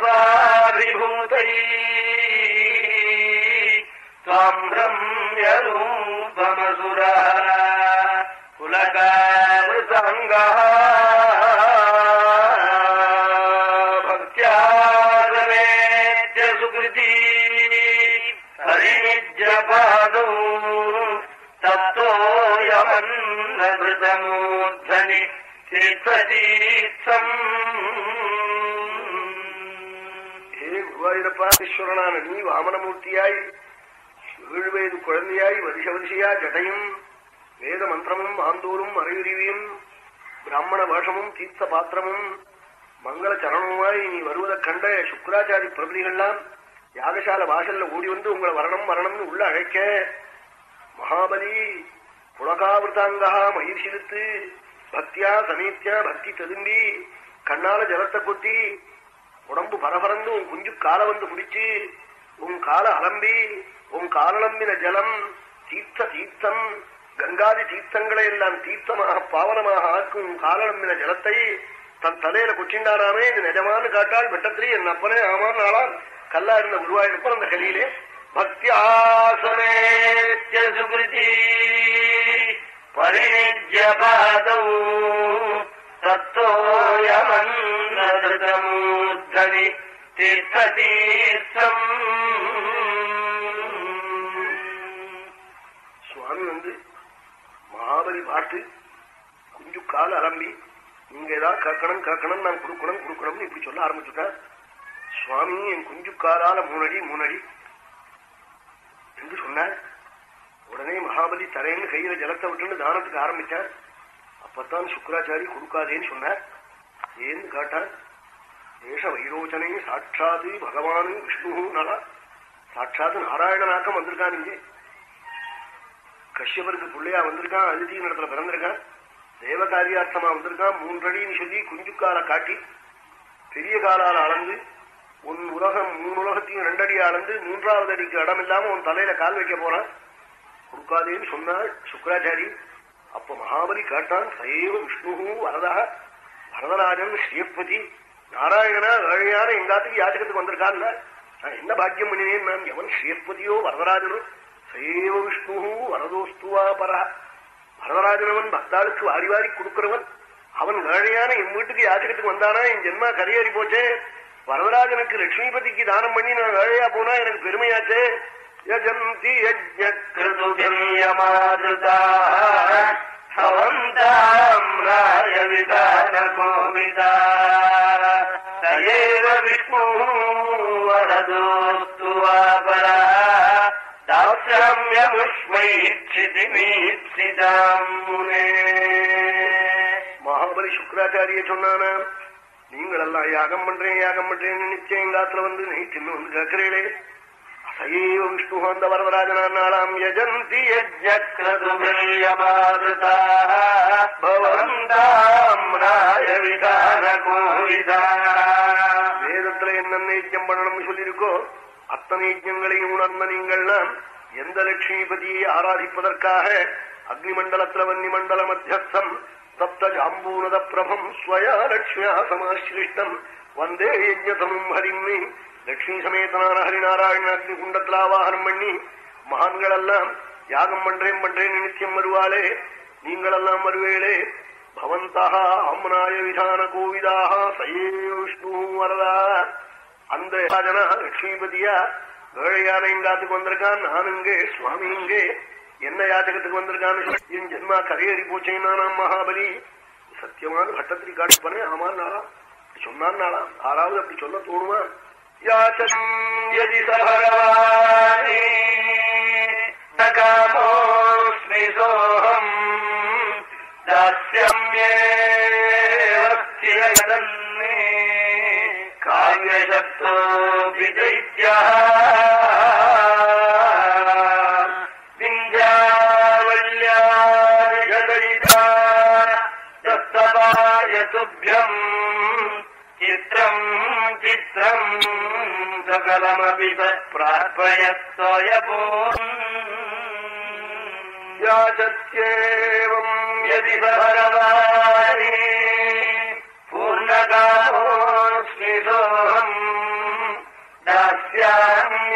மகதாபிபூதை त्वाम् रम्यरूपमसुरा कुलकावृतङ्गः भक्त्यागमेत्य सुकृती हरिनिजपादौ तत्तोऽयमन्नभृतमूर्धनि तीर्थतीर्थम् குருவாயூரப்பா நீ வாமனமூர்த்தியாய் ஏழு வயது குழந்தையாய் வருஷ வருஷையா ஜடையும் வேத மந்திரமும் ஆந்தோரும் மறையுரிவியும் பிராமண பாஷமும் தீர்த்த பாத்திரமும் மங்கள சரணமுமாய் நீ வருவதைக் கண்ட சுக்கராச்சாரி பிரபதிகள்லாம் யாகசால வாசல்ல ஓடி வந்து உங்களை வரணும் வரணும்னு உள்ள அழைக்க மகாபலி புலகாவிருத்தாங்கா மயிர் சிலுத்து பக்தியா சமீத்தியா பக்தி ததும்பி கண்ணால ஜலத்தை கொட்டி உடம்பு பரபரந்து உன் குஞ்சு காலை வந்து பிடிச்சு உன் கால அலம்பி உன் காலலம்பின ஜலம் தீர்த்த தீர்த்தம் கங்காதி தீர்த்தங்களை எல்லாம் தீர்த்தமாக பாவனமாக ஆக்கும் காலலம்பின ஜலத்தை தன் தலையில கொச்சிண்டாராமே இது நிஜமானு காட்டால் வெட்டத்திரி என் அப்பனே ஆமான் நாளால் கல்லா இருந்த குருவாயிருப்ப அந்த கலியிலே. பக்தியாசமேத்ய சுகிருதி பரிணிஜபாதம் தத்தோயமன்னதமூர்தனி தீர்த்ததீர்த்தம் சுவாமி வந்து மகாபலி பாட்டு குஞ்சு கால அலம்பி நீங்க ஏதாவது கேட்கணும் கேட்கணும் நான் கொடுக்கணும் கொடுக்கணும்னு இப்படி சொல்ல ஆரம்பிச்சுட்டார். சுவாமி என் குஞ்சு காலால மூணடி மூணடி என்று சொன்னார். உடனே மகாபலி தரையின்னு கையில ஜலத்தை விட்டுன்னு தானத்துக்கு ஆரம்பிச்சார். அப்பத்தான் சுக்கராச்சாரி கொடுக்காதேன்னு சொன்னார். ஏன்னு கேட்டார்? ஏஷ வைரோச்சனை சாட்சாத்து பகவானு விஷ்ணு நலா? சாட்சாத்து நாராயணனாக்கம் வந்திருக்கான் இங்கே. கஷ்யபருக்கு பிள்ளையா வந்திருக்கான் அதிதி இடத்துல பிறந்திருக்கான். தேவகாரியார்த்தமா வந்திருக்கான் மூன்றடின்னு சொல்லி குஞ்சுக்கால காட்டி பெரிய காலால் அளந்து உன் உலகம் மூணு உலகத்தையும் ரெண்டடி அளந்து மூன்றாவது அடிக்கு இடம் இல்லாம உன் தலையில கால் வைக்க போறான். கொடுக்காதேன்னு சொன்னாள் சுக்கராச்சாரி. அப்ப மகாபலி காட்டான் சைவ விஷ்ணு வரதா வரதராஜன் ஸ்ரீபதி நாராயணனா ஏழையான எங்காத்துக்கு யாச்சகத்துக்கு வந்திருக்கான்ல நான் என்ன பாக்கியம் பண்ணினேன் நான் எவன் ஸ்ரீபதியோ வரதராஜனோ? சைவ விஷ்ணு வரதோஸ்துவா பரா வரதராஜனவன் பக்தாளுக்கு வாரி வாரி கொடுக்கிறவன். அவன் ஏழையான என் வீட்டுக்கு யாச்சகத்துக்கு வந்தானா என் ஜென்மா கரையேறி போச்சே. வரதராஜனுக்கு லட்சுமிபதிக்கு தானம் பண்ணி நான் ஏழையா போனா எனக்கு பெருமையாச்சே. யஜந்தி யஜ்ஞமாதுதா ஹவந்தாம் ராஜவிதான கோவிதா சயேவ விஷ்ணு வரதோஸ்து வாபரா தாட்சாமியமுஷ்மைச்சிதிமீப்சிதாம் மகாபலி சுக்கராச்சாரிய சொன்னானா நீங்கள் எல்லாம் யாகம் பண்றேன் யாகம் பண்றேன்னு நிச்சயம் காத்துல வந்து நீ சின்ன வந்து கேட்கிறீளே சைவ விஷ்ணு அந்த வரதராஜனாம் யஜந்தி வேதத்துல என்னென்ன யஜ்யம் பண்ணணும்னு சொல்லியிருக்கோ அத்தனை யஜ்யங்களையும் உணர்ந்த நீங்கள்லாம் எந்த லட்சுமிபதியை ஆராதிப்பதற்காக அக்னிமண்டலத்துல வன்னிமண்டல மத்தியஸ்தம் சப்த ஜாம்பூனத பிரபம் ஸ்வயா லட்சுமியா சமாசிருஷ்டம் வந்தே யஜ்யதமும் ஹரிம்மி லட்சுமி சமேதனான ஹரிநாராயண அக்னி குண்டத்துல ஆவாகனம் பண்ணி மகான்கள் எல்லாம் யாகம் பண்றேன் பண்றேன் நித்தியம் வருவாளே. நீங்களெல்லாம் வருவேளே. பவந்தா அம்னாய விதான கோவிதாக சயே விஷ்ணு வரதா. அந்த ராஜனா லட்சுமிபதியா ஏழையான எங்காத்துக்கு வந்திருக்கான். நான் இங்கே சுவாமி இங்கே. என்ன யாச்சகத்துக்கு வந்திருக்கான்னு என் ஜென்மா கரையேறி போச்சேன்னா நாம் மகாபலி. சத்தியமான பட்டத்திரி காட்டுப்பனே. ஆமான் நாளா சொன்னான் நாளா ஆறாவது அப்படி சொல்ல தோணுமா? याचति यदि सहरवाणी सकलमपि प्रार्पयत्वयपो யாச்சத்யேவம் यदि स भगवाने पूर्णकामोऽस्मि सोऽहम्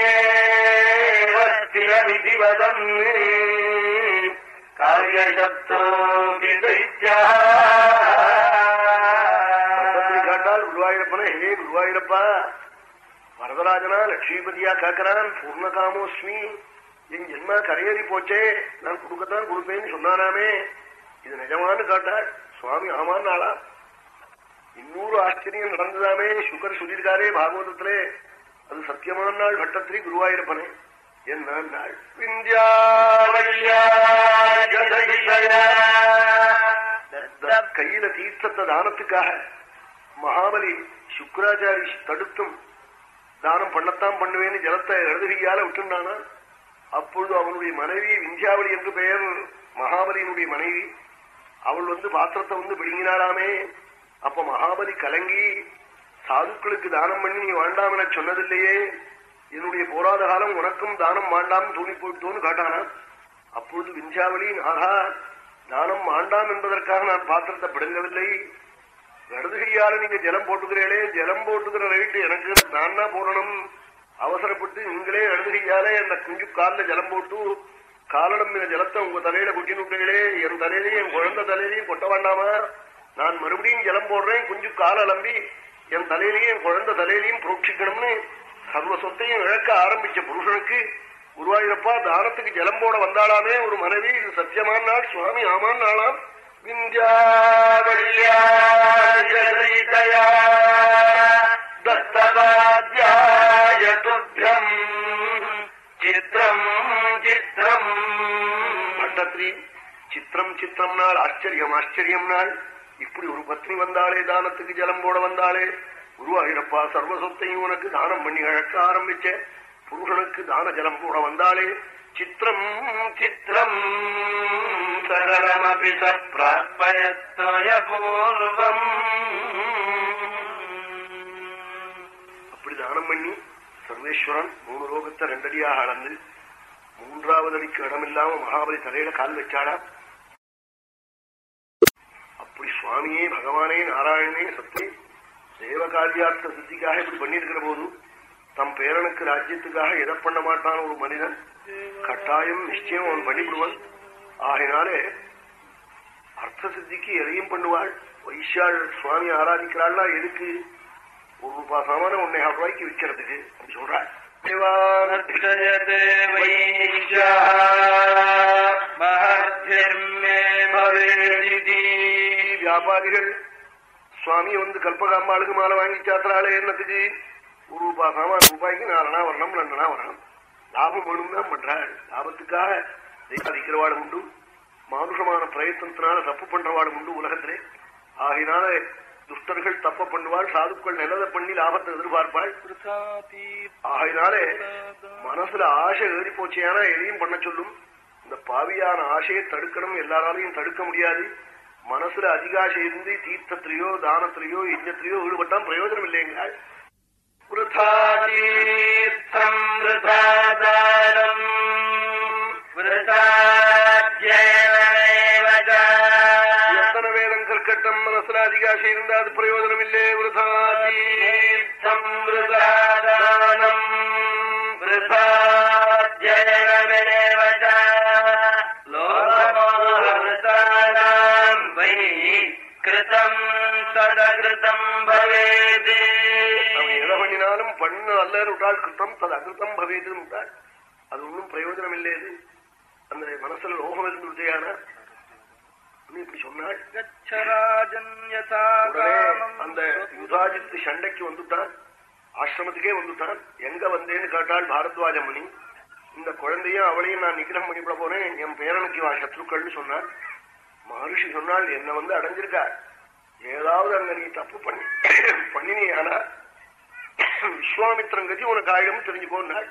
दास्याम्येव स्थिरमिति वदन् कार्यशब्दोऽपि दैत्यः பக்கத்தில் காட்டால் குருவாயூரப்பனே ஹே குருவாயூரப்பா வரதராஜனா லட்சுமிபதியா காக்கிறான் பூர்ணகாமோஸ்மி என் ஜென்மா கரையேறி போச்சே நான் கொடுக்கத்தான் கொடுப்பேன்னு சொன்னானாமே. இது நிஜமானு காட்டாள் சுவாமி ஆமான் ஆளா இன்னொரு ஆச்சரியம் நடந்ததாமே சுகர் சொல்லியிருக்காரே பாகவதத்திலே. அது சத்தியமான நாள் பட்டத்திரி குருவாயூரப்பனே. என்ன நாள் கையில தீர்த்தத்தை தானத்துக்காக. மகாபலி சுக்கராச்சாரி தடுத்தும் தானம் பண்ணத்தான் பண்ணுவேன்னு ஜலத்தை எழுதுகையால விட்டுண்டானா அப்பொழுது அவனுடைய மனைவி விந்தியாவளி என்று பெயர் மகாபலியினுடைய மனைவி அவள் வந்து பாத்திரத்தை வந்து பிடுங்கினாராமே அப்ப மகாபலி கலங்கி சாதுக்களுக்கு தானம் பண்ணி நீ வேண்டாம் என சொன்னதில்லையே. என்னுடைய போராத காலம் உனக்கும் தானம் வேண்டாம் தூணி போயிட்டோன்னு காட்டானா? அப்பொழுது விந்தியாவளி நாகா தானம் வேண்டாம் என்பதற்காக நான் பாத்திரத்தை பிடுங்கவில்லை. இடது கையால நீங்க ஜலம் போட்டுக்கிறீங்களே ஜலம் போட்டுக்கிற ரைட்டு எனக்கு நான் தான் போடணும். அவசரப்பட்டு நீங்களே இடது கையாலே அந்த குஞ்சு காலில் ஜலம் போட்டு காலடம்பின ஜலத்தை உங்க தலையில கொட்டி விட்டீங்களே என் தலையிலையும் என் குழந்தை தலையிலையும் கொட்ட வேண்டாமா? நான் மறுபடியும் ஜலம் போடுறேன் குஞ்சு கால அலம்பி என் தலையிலையும் என் குழந்தை தலையிலையும் புரோட்சிக்கணும்னு சர்வ சொத்தையும் இழக்க ஆரம்பிச்ச புருஷனுக்கு குருவாயூரப்பா தானத்துக்கு ஜலம் போட வந்தாலாமே ஒரு மனைவி இது சத்தியமான நாள் சுவாமி ஆமான் நாளாம். விந்தியாவல்யா जगदितया दत्तपाद्याय तुभ्यम् चित्रम् चित्रम् பட்டத்ரி சித்திரம் சித்திரம் நாள் ஆச்சரியம் ஆச்சரியம் நாள் இப்படி ஒரு பத்னி வந்தாளே தானத்துக்கு ஜலம் போட வந்தாளே குருவாயிரப்பா சர்வ சொத்தையும் உனக்கு தானம் பண்ணி அழக்க ஆரம்பிச்ச புருஷனுக்கு தான ஜலம் போட வந்தாளே சித்திரம் சித்திரம். சரளமபி சார்பயத்தய பூர்வம். அப்படி தானம் பண்ணி சர்வேஸ்வரன் மூணு லோகத்தை ரெண்டடியாக அளந்து மூன்றாவது அடிக்கு இடமில்லாம மகாபலி தலையில கால் வச்சாடா அப்படி சுவாமியே பகவானே நாராயணனே சத்தே தேவகாரியார்த்த சித்திக்காக இப்படி பண்ணியிருக்கிற போது தம் பேரனுக்கு ராஜ்யத்துக்காக எதை பண்ண மாட்டான் ஒரு மனிதன்? கட்டாயம் நிச்சயம் அவன் பண்ணிவிடுவான். ஆகினாலே அர்த்த சித்திக்கு எதையும் பண்ணுவாள். வைஷ்யாள் சுவாமி ஆராதிக்கிறாள்னா எதுக்கு? ஒரு ரூபாய் சாமான ஒன்னே ஆறு ரூபாய்க்கு விற்கிறதுக்கு. அப்படி சொல்றாள். வியாபாரிகள் சுவாமி வந்து கல்பகாம்பாளுக்கு மாலை வாங்கி சாத்திராளே என்னத்துக்கு? ஒரு ரூபாய் சாமான் ரூபாய்க்கு நாலனா வரணும் ரெண்டனா வரணும். லாபம் வேணும்னா தான் பண்றாள் லாபத்துக்காக அதிக்கிறவாடு உண்டு. மானுஷமான பிரயத்தனத்தினால தப்பு பண்றவாடு உண்டு உலகத்திலே. ஆகினால துஷ்டர்கள் தப்ப பண்ணுவாள் சாதுக்கள் நல்லதை பண்ணி லாபத்தை எதிர்பார்ப்பாள். ஆகையினாலே மனசுல ஆசை ஏறி போச்சேனா எதையும் பண்ண சொல்லும். இந்த பாவியான ஆசையை தடுக்கணும். எல்லாராலையும் தடுக்க முடியாது. மனசுல அதிகாசை இருந்து தீர்த்தத்திலேயோ தானத்திலேயோ யஜ்ஞத்திலேயோ ஈடுபட்டான் பிரயோஜனம் இல்லைங்க വൃഥാതീർത്ഥം എത്ര വേദം കർക്കട്ടം മനസ്സിലാധികാശീരുണ്ട് അത് പ്രയോജനമില്ലേ? വൃഥാതീർത്ഥം വൃഥാദാനം. വൃഥാ பண்ணினாலும் பண்ண அல்ல விட்டாள் கிருத்தம் தது அகிருத்தம் பவேதுன்னு விட்டாள் அது ஒன்றும் பிரயோஜனம் இல்லையது அந்த மனசுல லோகம் இருந்து விட்டையானா இப்படி சொன்னாள் அந்த யுதாஜித்து சண்டைக்கு வந்துட்டான். ஆசிரமத்துக்கே வந்துட்டான். எங்க வந்தேன்னு கேட்டாள் பாரத்வாஜ மணி இந்த குழந்தையும் அவளையும் நான் நிகிரம் பண்ணிவிட போறேன். என் பேரனுக்கு வா சத்ருக்கள்னு சொன்னாள் மகர்ஷி சொன்னால் என்ன வந்து அடைஞ்சிருக்காள் ஏதாவது அங்க நீ தப்பு பண்ணி பண்ணினி ஆனா கதி விஸ்வாமித்திரன் கதி உனக்கு ஆயிரம் தெரிஞ்சுக்கோன்னாள்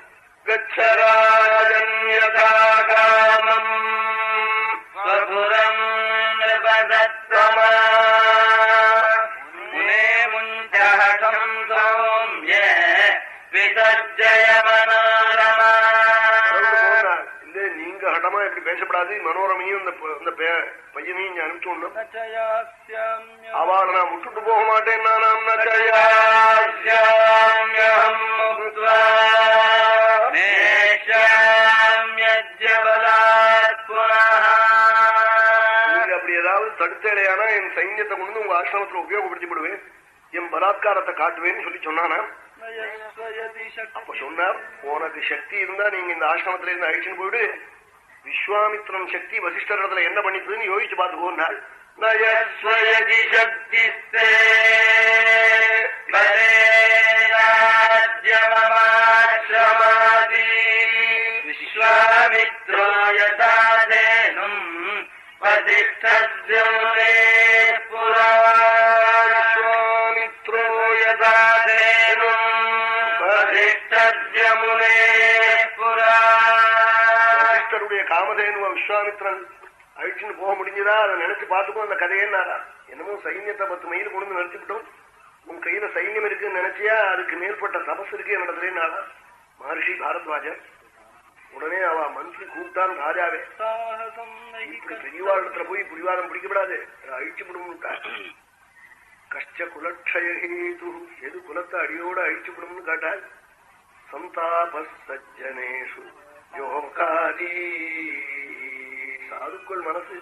விசர்ஜயமன மாதிரி மனோரமையும் இந்த பையனையும் அனுப்பிச்சு அவளை நான் விட்டுட்டு போக மாட்டேன் நானாம் அப்படி ஏதாவது தடுத்தேலையானா என் சைன்யத்தை கொண்டு உங்க ஆசிரமத்துல உபயோகப்படுத்திப்படுவேன் என் பலாத்காரத்தை காட்டுவேன்னு சொல்லி சொன்னானா? அப்ப சொன்னார் உனக்கு சக்தி இருந்தா நீங்க இந்த ஆசிரமத்துல இருந்து அழிச்சுன்னு போயிடு. விஸ்வாமித்திரன் சக்தி வசிஷ்டரத்துல என்ன பண்ணிட்டுன்னு யோசிச்சு பார்த்துக்கோன்னாள் नयस्वयति शक्तिस्ते बलेनाद्यममाश्रमादि विश्वामित्रो வசிஷ்டருடைய விஸ்வாமித்ரன் அழிச்சுன்னு போக முடிஞ்சதா? அதை நினைச்சு பார்த்துக்கோ அந்த கதையேன்னாரா என்னமோ சைன்யத்தை பத்து மைல் கொண்டு வந்து நிறுத்திவிட்டோம் உன் கையில சைன்யம் இருக்குன்னு நினைச்சியா? அதுக்கு மேற்பட்ட தபஸ் இருக்கு என்னிடத்துலனாரா மகர்ஷி பாரத்வாஜன். உடனே அவ மந்திரி கூப்பிட்டான் ராஜாவே. இப்படி பெரியவாழத்துல போய் புரிவாரம் பிடிக்கப்படாது. அழிச்சு விடும்னுட்டா கஷ்ட குலக்ஷயஹேது எது குலத்தை அடியோட அழிச்சு விடும்னு கேட்டாள் சந்தாப சஜ்ஜனேஷு. யோகாதி சாதுக்கள் மனசு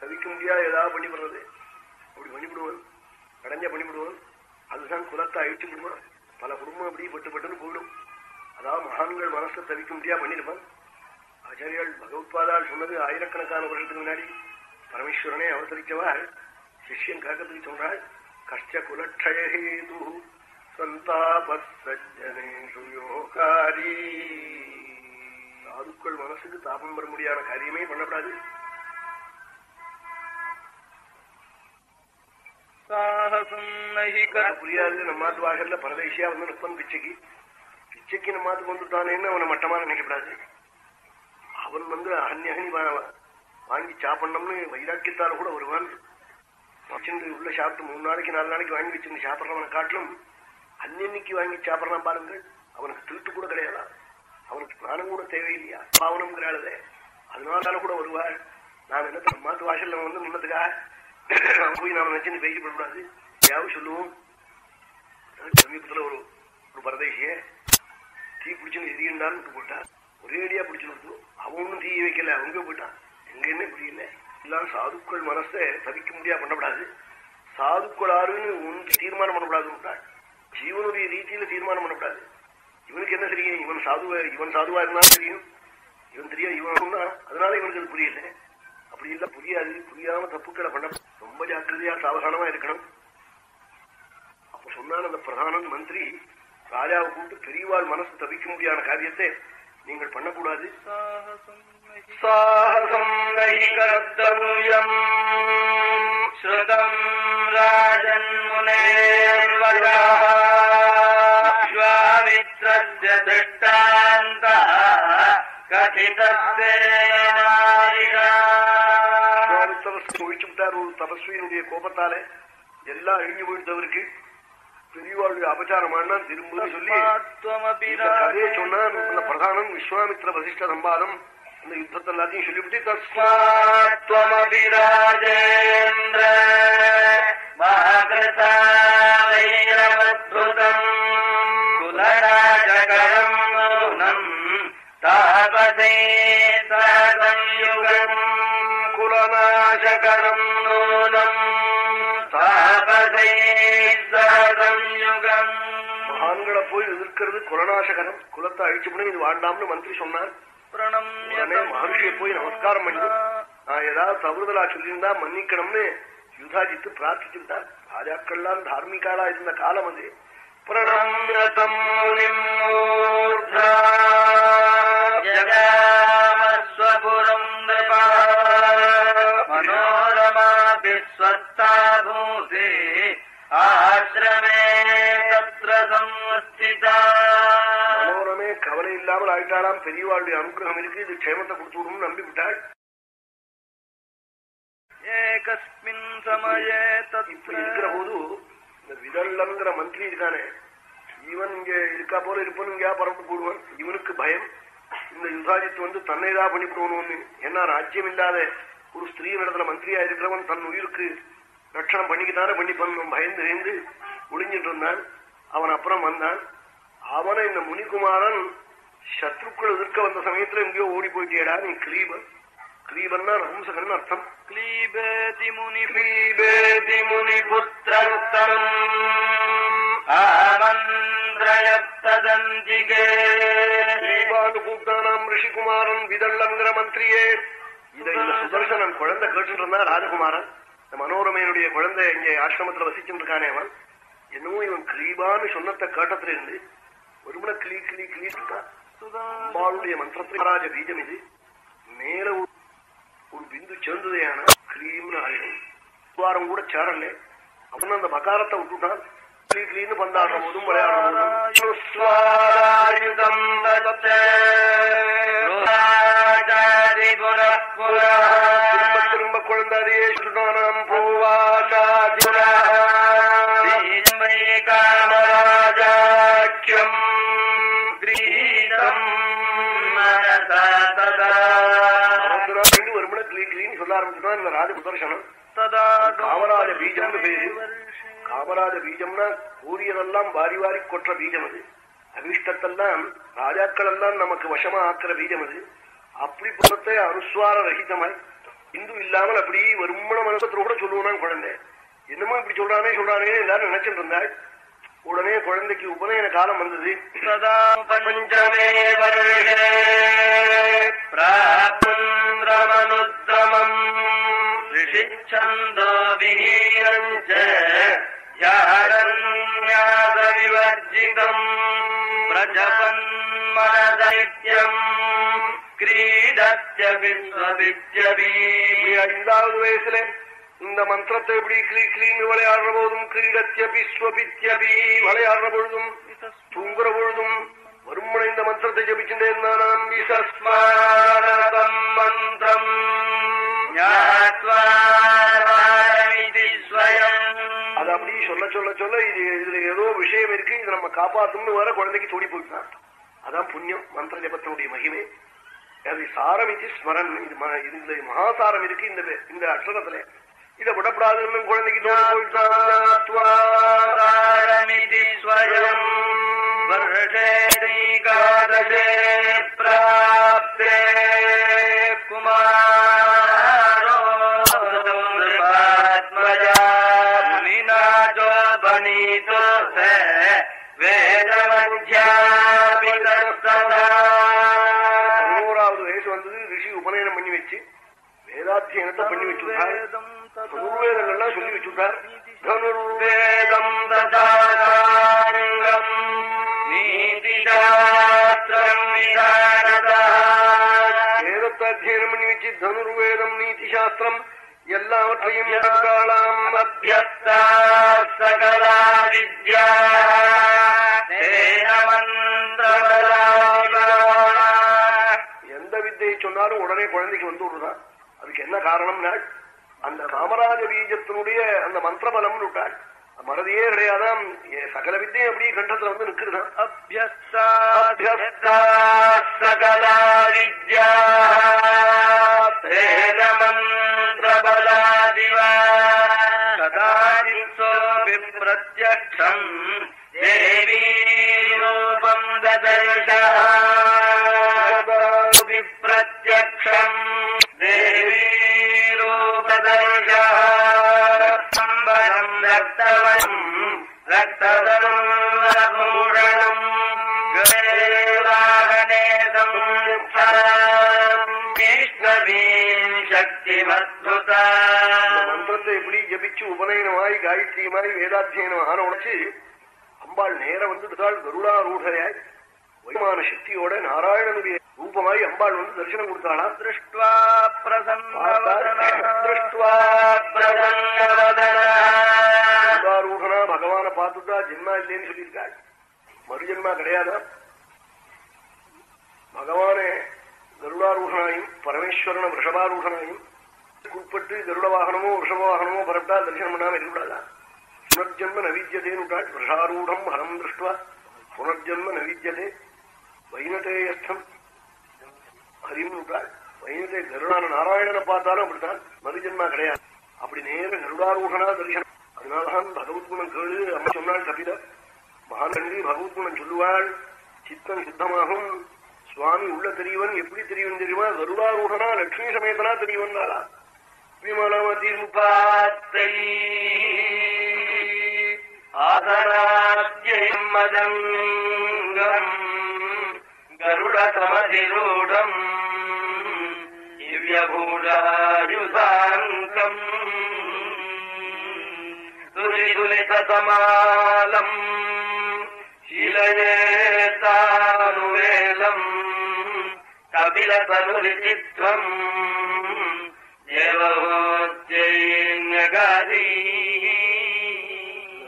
தவிக்க முடியாது ஏதாவது பண்ணிவிடுறது? அப்படி பண்ணிவிடுவான் அடைஞ்ச பண்ணிவிடுவான் அதுதான் குலத்தை அழிச்சு விடுமா? பல குடும்பம் அப்படி பட்டு பட்டுன்னு போயிடும். அதாவது மகான்கள் மனசை தவிக்க முடியாது பண்ணிருப்பான் ஆச்சாரியால் பகவத்பாதால் சொன்னது ஆயிரக்கணக்கான வருஷத்துக்கு முன்னாடி பரமேஸ்வரனே அவதரிச்சவாள் சிஷ்யன் காக்கத்துக்கு சொன்னாள் கஷ்ட குலக்ஷயஹேது சந்தாப சஜ்ஜனேஷு யோகாரி சாதுக்கள் மனசுக்கு தாபம் வர முடியாத காரியமே பண்ணப்படாது. புரியாது நம்மாத்து வாகல்ல பரதேசியா வந்து நிற்பன் பிச்சைக்கு. பிச்சைக்கு நம்மாத்துக்கு வந்துட்டானேன்னு அவனை மட்டமா நினைக்கப்படாது? அவன் வந்து அந்நகனி வாங்கி சாப்பிடணும்னு வைராக்கியத்தால கூட வருவான். வச்சுட்டு உள்ள சாப்பிட்டு மூணு நாளைக்கு நாலு நாளைக்கு வாங்கி வச்சிருந்து சாப்பிட்றவனை காட்டிலும் அன்னன்னைக்கு வாங்கி சாப்பிடலாம் பாருங்கள். அவனுக்கு திருட்டு கூட கிடையாதா? அவனுக்கு ஸ்நானம் கூட தேவையில்லையா? பாவனம்ங்கிறாளதே அதனால கூட வருவாள். நான் என்ன மாத்து வாசல்ல வந்து நின்னதுக்காக போய் நாம நினைச்சு பேசிப்படக்கூடாது யாவும் சொல்லுவோம். சமீபத்துல ஒரு ஒரு பரதேசிய தீ பிடிச்சுன்னு எரியுண்டான்னு போட்டா ஒரே அடியா பிடிச்சு அவன் ஒன்றும் தீ வைக்கல அவங்க போயிட்டான். எங்க என்ன புரியல எல்லாம் சாதுக்கள் மனசை தவிக்க முடியா பண்ணக்கூடாது சாதுக்கள் ஆறுன்னு ஒன்று தீர்மானம் பண்ணக்கூடாது ஜீவனுடைய ரீதியில தீர்மானம் பண்ணக்கூடாது இவனுக்கு என்ன தெரியும்? இவன் சாதுவா இவன் சாதுவா இருந்தாலும் தெரியும். இவன் தெரியும் இவன் அதனால இவனுக்கு அது புரியல. அப்படி இல்ல புரியாது. புரியாம தப்புக்களை பண்ண ரொம்ப ஜாக்கிரதையா சாவதானமா இருக்கணும். அப்ப சொன்னான் அந்த பிரதானன் மந்திரி ராஜாவை கூப்பிட்டு பெரியவாள் மனசு தவிக்க முடியாத காரியத்தை நீங்கள் பண்ணக்கூடாது. சாகசம் கர்த்தவ்யம் ஸ்ருதம் ராஜன் முனேர்வகாமித்ரஸ்ய திருஷ்டாந்த கதிதஸ்தேனாரிகா ஒழிச்சு விட்டார் ஒரு தபஸ்வியினுடைய கோபத்தாலே எல்லாம் அழிஞ்சு போயிட்டவருக்கு பெரியவாளுடைய அபச்சாரமான திரும்ப சொல்லி இந்த கதையை சொன்னா அந்த பிரதானம் விஸ்வாமித்ர வசிஷ்ட சம்பாதம் அந்த யுத்தத்தை எல்லாத்தையும் சொல்லிவிட்டு தஸ்மா त्वमपि राजेन्द्र சேதயுகம் குலநாசகரம் நூலம் தாபசை சதயுகம் மகான்களை போய் எதிர்க்கிறது குலநாசகரம். குலத்தை அழிச்சு பண்ணி இது வாண்டாம்னு மந்திரி சொன்னார். உடனே மகர்ஷியை போய் நமஸ்காரம் பண்ணி நான் ஏதாவது தவறுதலா சொல்லியிருந்தா மன்னிக்கணும்னு யுதாஜித்து பிரார்த்திச்சுட்டார். ராஜாக்கள்லாம் தார்மிகாலா இருந்த காலம் அது. பிரணம் मुनिम् मूर्धा जगामस्वपुरम् नृपा मनोरमापि स्वस्था भूते आश्रमे तत्र संस्थिता மனோரமே கவலை இல்லாமல் ஆயிட்டாளாம் பெரியவாளுடைய அனுகிரகம் இருக்கு இது க்ஷேமத்தை கொடுத்து விடும் நம்பி விட்டாள் ஏகஸ்மின் சமயே இப்படி இருக்கிற போது இந்த விதல்லங்கிற மந்திரி இருக்கானே இவன் இங்க இருக்கா போல இருப்பான் இங்கேயா பரப்பு போடுவான் இவனுக்கு பயம் இந்த யுதாஜித்து வந்து தன்னைதான் பண்ணிவிடுவோம்னு ஏன்னா ராஜ்யம் இல்லாத ஒரு ஸ்திரீ நடத்துல மந்திரியா இருக்கிறவன் தன் உயிருக்கு ரட்சணம் பண்ணிக்கிட்டானே பண்ணிப்பான் பயந்து பயந்து ஒளிஞ்சிட்டு இருந்தான் அவன் அப்புறம் வந்தான். அவனை இந்த முனிகுமாரன் சத்ருக்குள் எதிர்க்க வந்த சமயத்துல எங்கேயோ ஓடி போயிட்டேடா நீ கிளீப கிளீபன்னா ரம்சகன் அர்த்தம். கிளீபேதி முனி கிளீபேதி முனி புத்திரம் ചന്ദ്രയത്തദന്തികേ ரிஷிகுமாரன் விதள்ளங்கிற மந்திரியே இதை இந்த சுதர்சனன் குழந்தை கேட்டுட்டு இருந்தா ராஜகுமாரன் இந்த மனோரமையனுடைய குழந்தை இங்கே ஆசிரமத்துல வசிச்சுட்டு இருக்கானே அவன். என்னமோ இவன் கிளீபான்னு சொன்னத்தை கேட்டத்துல இருந்து ஒருமுறை கிளி கிளி கிளி அம்பாளுடைய மந்திரத்தில் மகாராஜ பீஜம் இது. மேல ஒரு பிந்து சேர்ந்ததேயான கிளீம்னு ஆயிடும் கூட சேரல. அவன் அந்த பகாரத்தை விட்டுட்டான். கிளீன்னு பந்தாடும் போதும் திரும்ப திரும்ப குழந்தாரியே சுடானம் பூவாசாதிரா காமராஜாக்கியம் கிரீதம் வருமன கிளீ கிளீன்னு சொல்ல ஆரம்பிச்சுட்டோம் இந்த ராஜபுதர்ஷனம் காமராஜ பீஜம்னு பேரு வாடாத பீஜம்னா கூறியதெல்லாம் வாரி வாரி கொற்ற பீஜம் அது. அபிஷ்டத்தெல்லாம் ராஜாக்கள் எல்லாம் நமக்கு வசமா ஆக்கிற பீஜம் அது. அப்படி புறத்தை அனுஸ்வார ரகிதமாய். இந்து இல்லாமல் அப்படி வருமான மனசத்துல கூட சொல்லுவோம் குழந்தை. என்னமோ இப்படி சொல்றானே சொல்றானே எல்லாரும் நினைச்சிட்டு இருந்தாள் உடனே குழந்தைக்கு உபநயன காலம் வந்தது. பிராபுந்திரமனுத்திரமம் ரிஷிச்சந்தோ விஹீரஞ்ச. ஜாரண்யாதவிவர்ஜிதம் பிரஜபன்மனதைத்யம் கிரீடத்ய விஸ்வவித்யபீ ஐந்தாவது வயசுல இந்த மந்திரத்தை எப்படி கிளி கிளீன்னு விளையாடுற போதும் கிரீடத்தியபி ஸ்வபித்யபி விளையாடுற பொழுதும் தூங்குற பொழுதும் வரும்பட இந்த மந்திரத்தை ஜபிச்சுட்டே இருந்தானாம் விசஸ்மரம் மந்திரம். அப்படி சொல்ல சொல்ல சொல்ல இது இதுல ஏதோ விஷயம் இருக்கு இது நம்ம காப்பாத்தணும்னு வர குழந்தைக்கு தோடி போயிட்டான் அதான் புண்ணியம் மந்திர ஜபத்தினுடைய மகிமை. அது சாரம் இது ஸ்மரன் இது இந்த மகாசாரம் இருக்கு இந்த இந்த அக்ஷரத்துல இதை விடப்படாதுன்னு குழந்தைக்கு தோடி போயிட்டான் ஞாத்வாரமிதி பிராப்தே குமாரோ. நீதிசாஸ்திரம் விதானதா வேதத்தை அத்தியனம் பண்ணி வச்சு தனுர்வேதம் நீதி சாஸ்திரம் எல்லாவற்றையும் எதிர்காலாம் அபியஸ்தா சகலா வித்யா எந்த வித்தையை சொன்னாலும் உடனே குழந்தைக்கு வந்து விடுதான் அதுக்கு என்ன காரணம்னா அந்த காமராஜ பீஜத்தினுடைய அந்த மந்திர பலம் விட்டாள் மறதியே கிடையாதான் சகல வித்தையும் எப்படியும் கண்டத்துல வந்து நிற்கிறதான் பிரத்யம் தேவி ரூபம் ததர்ஷ பிரத்யம் சம்பரம் ரத்தவனம் ரத்ததனும் ரகுமுடனம் வாகனேதம் மந்திரத்தை எப்படி ஜபிச்சு உபநயனமாய் காயத்ரியமாய் வேதாத்தியனம் ஆன உடச்சு அம்பாள் நேரம் வந்துடுதாள் கருடாரூடராய் வைமான சக்தியோட நாராயணனுடைய ரூபமாய் அம்பாள் வந்து தரிசனம் கொடுத்தானா? திருஷ்டுவா பிரசன்னா பகவான பார்த்துட்டா ஜென்மா இல்லைன்னு சொல்லியிருக்காள். மறுஜென்மா கிடையாதா? பகவானே கருடாரூகனாயும் பரமேஸ்வரன விஷபாரூகனாயும் உட்பட்டு கருட வாகனமோ விஷப வாகனமோ பரட்டா தரிசனம் பண்ணாம இருக்கக்கூடாதா? புனர்ஜென்ம நவீத்தியதேன்னு விஷாரூடம் ஹரம் திருஷ்டுவா. புனர்ஜென்ம நவீத்தியதே வைனதேயஸ்தம். ஹரிம் விட்டாள் வைனதே கருடான நாராயணனை பார்த்தாலும் அப்படித்தான். மறுஜன்மா கிடையாது. அப்படி நேர கருடாரூகனா தரிசனம் அதனாலதான் பகவத்குணம் கேளு அம்மா சொன்னாள் கபில மகாநந்தி பகவத்குணம் சொல்லுவாள். சித்தம் சித்தமாகும். சுவாமி உள்ள தெரியவன் எப்படி தெரியவன் தெரியுமா? கருடாரூகனா லட்சுமி சமேதனா தெரியவன்னாளா விமலமதிர் பாத்தை ஆதராத்யம் மதங்கம் गरुडकमधिरूढम् दिव्यभूषायुसाङ्कम् दुरिदुलिततमालम् शिलयेतानुवेलम् कपिलतनुरिचित्रम् देवहोच्चैन्यगारी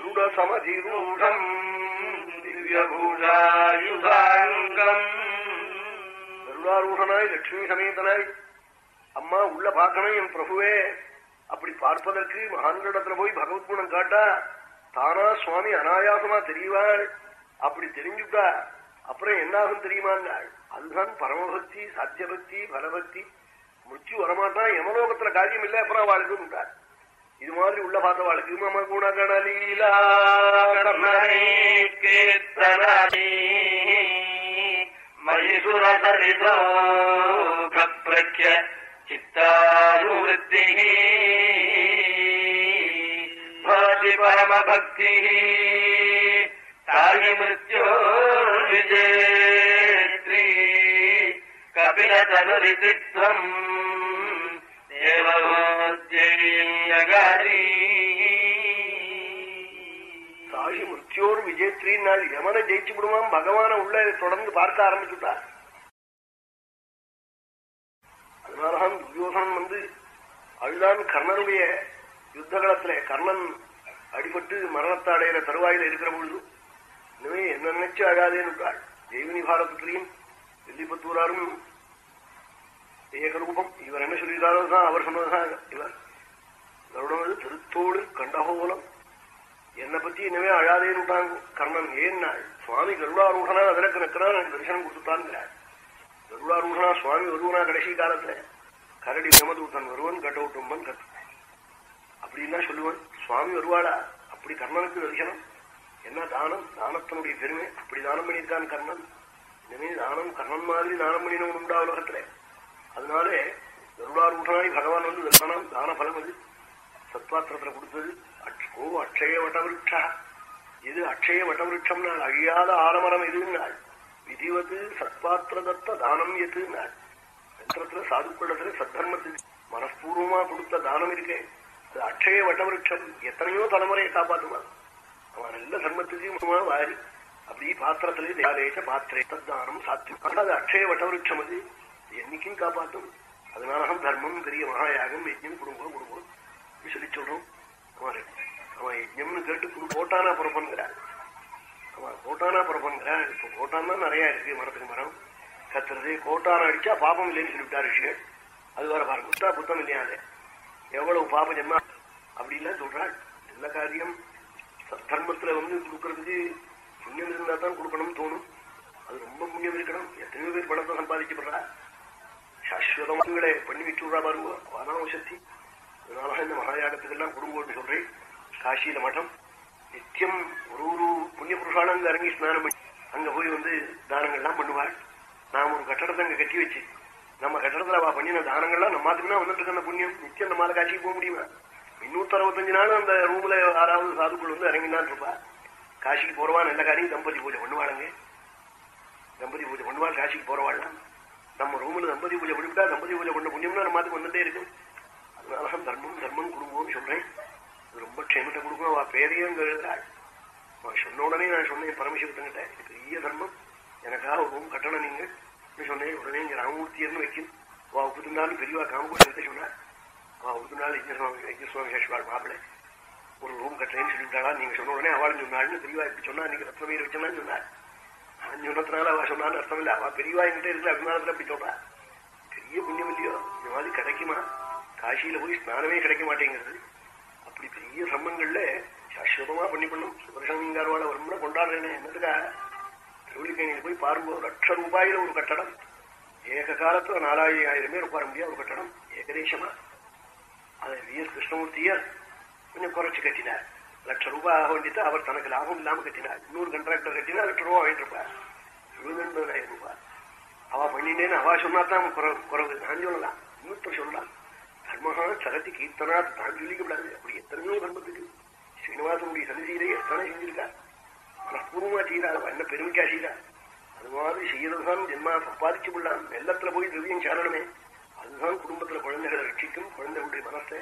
गरुडसमधिरूढम् திவ்யபூஷாயுதாங்கம் லட்சுமி சமேதனாய் அம்மா உள்ள பார்க்கணும் என் பிரபுவே. அப்படி பார்ப்பதற்கு மகான்களிடத்துல போய் பகவத் குணம் காட்டா தானா சுவாமி அனாயாசமா தெரியவாள் அப்படி தெரிஞ்சுட்டா அப்புறம் என்னாகும் தெரியுமாங்காள். அதுதான் பரமபக்தி சத்தியபக்தி பலபக்தி. முடிச்சு வரமாட்டான் எமலோகத்துல காரியம் இல்லை அப்புறம் அவளுக்கு இது மாதிரி உள்ள பார்த்தவாளுக்கு மம குணகணலீலா மைசுர சரிதோ கப்ரக்ய சித்தானுவத்தி பவதி பரம பக்தி தாயி மிருத்யோ விஜேத்ரி. கபில தனுரிதித்வம் சாகி முத்தியோர் விஜயத்ரின் நாள் யமனை ஜெயிச்சு விடுவான். பகவான உள்ள தொடர்ந்து பார்க்க ஆரம்பிச்சுட்டா. அதனாலதான் துரியோசனன் வந்து அதுதான் கர்ணனுடைய யுத்த காலத்துல கர்ணன் அடிபட்டு மரணத்தை அடையிற தருவாயில இருக்கிற பொழுது இனிமே என்ன நினைச்சு அழாதேன்னு தேவினி பாரதத்திலையும் வெள்ளிப்பத்தூராரும் ஏகரூபம். இவர் என்ன சொல்லியிருக்காரோ தான் அவர் சொன்னதுதான் இவர் கருடனது திருத்தோடு கண்டகோலம் என்னை பத்தி இனிமே அழாதேன்னு விட்டாங்க. கர்ணன் ஏன்னா சுவாமி கருடாரூடனா அதற்கு நிற்கிறான் எனக்கு தரிசனம் கொடுத்துட்டான்ங்கிறார் கருடாரூடனா சுவாமி வருவனா கடைசி காலத்துல? கரடி பிரமதூத்தன் வருவன் கட்ட விட்டும்பன் கத்து அப்படின்னா சொல்லுவன் சுவாமி வருவாளா? அப்படி கர்ணனுக்கு தரிசனம்? என்ன தானம்? தானத்தினுடைய பெருமை? அப்படி தானம் பண்ணியிருக்கான் கர்ணன். இனிமே தானம் கர்ணன் மாதிரி தானம் பண்ணினவன் உண்டா உலகத்துல? அதனாலே கருடாரூடனாய் பகவான் வந்து தர்மனம் தான பலம் அது. சத்வாத்திரத்தில் கொடுத்தது. ஓ அட்சய வட்டவிருட்சா. இது அக்ஷய வட்டவிருட்சம்னா அழியாத ஆலமரம் எதுன்னாள் விதிவது சத்பாத்திரதத்த தானம் எதுன்னாள் சத்திரத்துல சாதுக்குள்ளத்துல சத்தர்மத்துக்கு மனப்பூர்வமா கொடுத்த தானம் இருக்கே. அது அட்சய வட்டவிருட்சம். எத்தனையோ தலைமுறையை காப்பாற்றுவான். அவன் நல்ல தர்மத்துக்கு வாரி. அப்படி பாத்திரத்திலே தேவாலேச்ச பாத்திரே தானம் சாத்தியம். அது அட்சய வட்டவிருட்சம் அது. என்னைக்கும் காப்பாற்றும் அதனால தர்மம் பெரிய மகாயாகம் யஜ்யம் குடும்பம் குடும்பம். சொல்லி சொல்றோம். அவன் அவன் யஜ்யம்னு கேட்டு குடு போட்டானா புறப்பண்கிறான் அவன் கோட்டானா புறப்பண்கிறான் இப்ப கோட்டான்னா நிறைய இருக்கு மரத்துக்கு மரம். கத்துறது கோட்டான அடிச்சா பாபம் இல்லைன்னு சொல்லிவிட்டா ரிஷிகள். அது வர பாரு குத்தா புத்தம் இல்லையாதே எவ்வளவு பாப ஜென்மா? அப்படி இல்ல சொல்றாள். நல்ல காரியம். தர்மத்துல வந்து கொடுக்கறதுக்கு புண்ணியம் இருந்தா தான் கொடுக்கணும்னு தோணும். அது ரொம்ப புண்ணியம் இருக்கணும். எத்தனையோ பேர் பணத்தை சம்பாதிக்கப்படுறா. சாஸ்வதமாங்களே பண்ணி விட்டுறா பாருங்க அதான் சக்தி அதனால இந்த மகாயாகத்துக்கெல்லாம் குடும்பம்னு சொல்றேன் காசியில மட்டம் நித்தியம் ஒரு ஒரு புண்ணிய புருஷாலும் அங்க இறங்கி ஸ்நானம் பண்ணி அங்க போய் வந்து தானங்கள்லாம் பண்ணுவாள் நாம் ஒரு கட்டடத்தை அங்க கட்டி வச்சு நம்ம கட்டடத்துல அவ பண்ணின தானங்கள்லாம் நம்ம நம்மாத்துக்குன்னா வந்துட்டு இருக்க புண்ணியம் நித்தியம் நம்மளால காட்சிக்கு போக முடியுமா இன்னூத்தி அறுபத்தஞ்சு நாள் அந்த ரூம்ல ஆறாவது சாதுக்குள் வந்து இறங்கினான் இருப்பா காசிக்கு போறவா நல்ல காரியம் தம்பதி பூஜை பண்ணுவாளுங்க தம்பதி பூஜை பண்ணுவாள் காசிக்கு போறவாள்லாம் நம்ம ரூமில் தம்பதி பூஜை பண்ணிவிட்டா தம்பதி பூஜை பண்ண புண்ணியம்னா நம்ம அதுக்கு வந்துட்டே இருக்கு அதனாலதான் தர்மம் தர்மம் குடும்பம்னு சொல்றேன். அது ரொம்ப க்ஷேமத்தை கொடுக்கும். அவ பேரையும் எழுதுறாள் அவன் சொன்ன உடனே நான் சொன்னேன் பரமசிவத்தங்கிட்ட பெரிய தர்மம். எனக்காக ஒரு ரூம் கட்டணம் நீங்க. சொன்னேன். உடனே இங்க ராமமூர்த்தியர்னு வைக்கும்? அவ உப்புத்திருந்தாலும் பெரியவா எடுத்து சொன்னார் அவ உப்புத்திருந்தாலும் யஜ்ஞசுவாமி யஜ்ஞசுவாமி சேஷ்வாள் மாப்பிள்ளை. ஒரு ரூம் கட்டுறேன்னு சொல்லிட்டாளா நீங்க சொன்ன உடனே அவள் சொன்னாள்னு பெரியவா இப்படி சொன்னா நீங்க ரத்னமீர் வச்சோன்னா சொன்னார் நான் சொன்னதுனால அவ சொன்னான்னு அர்த்தம் இல்ல அவ பெரியவா என்கிட்ட இருக்கிற அபிமானத்துல அப்படி சொல்றா பெரிய புண்ணியம் இல்லையோ இந்த மாதிரி கிடைக்குமா காசியில போய் ஸ்நானமே கிடைக்க மாட்டேங்கிறது அப்படி பெரிய சம்மங்கள்ல சாஸ்வதமா பண்ணி பண்ணும் சுதர்சனங்காரவாட வரும்னா கொண்டாடுறேன்னு என்னதுக்கா திருவள்ளிக்கணியில போய் பாருங்க ஒரு லட்ச ரூபாயில ஒரு கட்டடம் ஏக காலத்துல நாலாயிரம் பேர் உட்கார முடியாது ஒரு கட்டடம் ஏகதேசமா அதை வி எஸ் கிருஷ்ணமூர்த்தியர் கொஞ்சம் குறைச்சு கட்டினார் லட்சம் ரூபாய் ஆக வேண்டியது அவர் தனக்கு லாபம் இல்லாம கட்டினார். இன்னொரு கண்ட்ராக்டர் கட்டினா லட்சம் ரூபாய் வாங்கிட்டு இருப்பார். எழுபதாயிரம் ரூபாய். அவ பண்ணினேன்னு அவ சொன்னாதான் குறவு. நான் சொல்லலாம். இன்னொருத்தர் சொல்லலாம் தர்மஹா சகதி கீர்த்தனா தான் சொல்லிக்கப்படாது அப்படி எத்தனையோ தர்மத்துக்கு. ஸ்ரீனிவாசனுடைய சன்னிதியிலே எத்தனை செஞ்சிருக்கா மனப்பூர்வமா செய்யறா என்ன பெருமைக்கா செய்யறா அது மாதிரி செய்யறதுதான் ஜென்மா சம்பாதிச்சு விடலாம் வெள்ளத்துல போய் திரவியம் சேரணுமே. அதுதான் குடும்பத்துல குழந்தைகளை ரட்சிக்கும் குழந்தைகளுடைய மனசை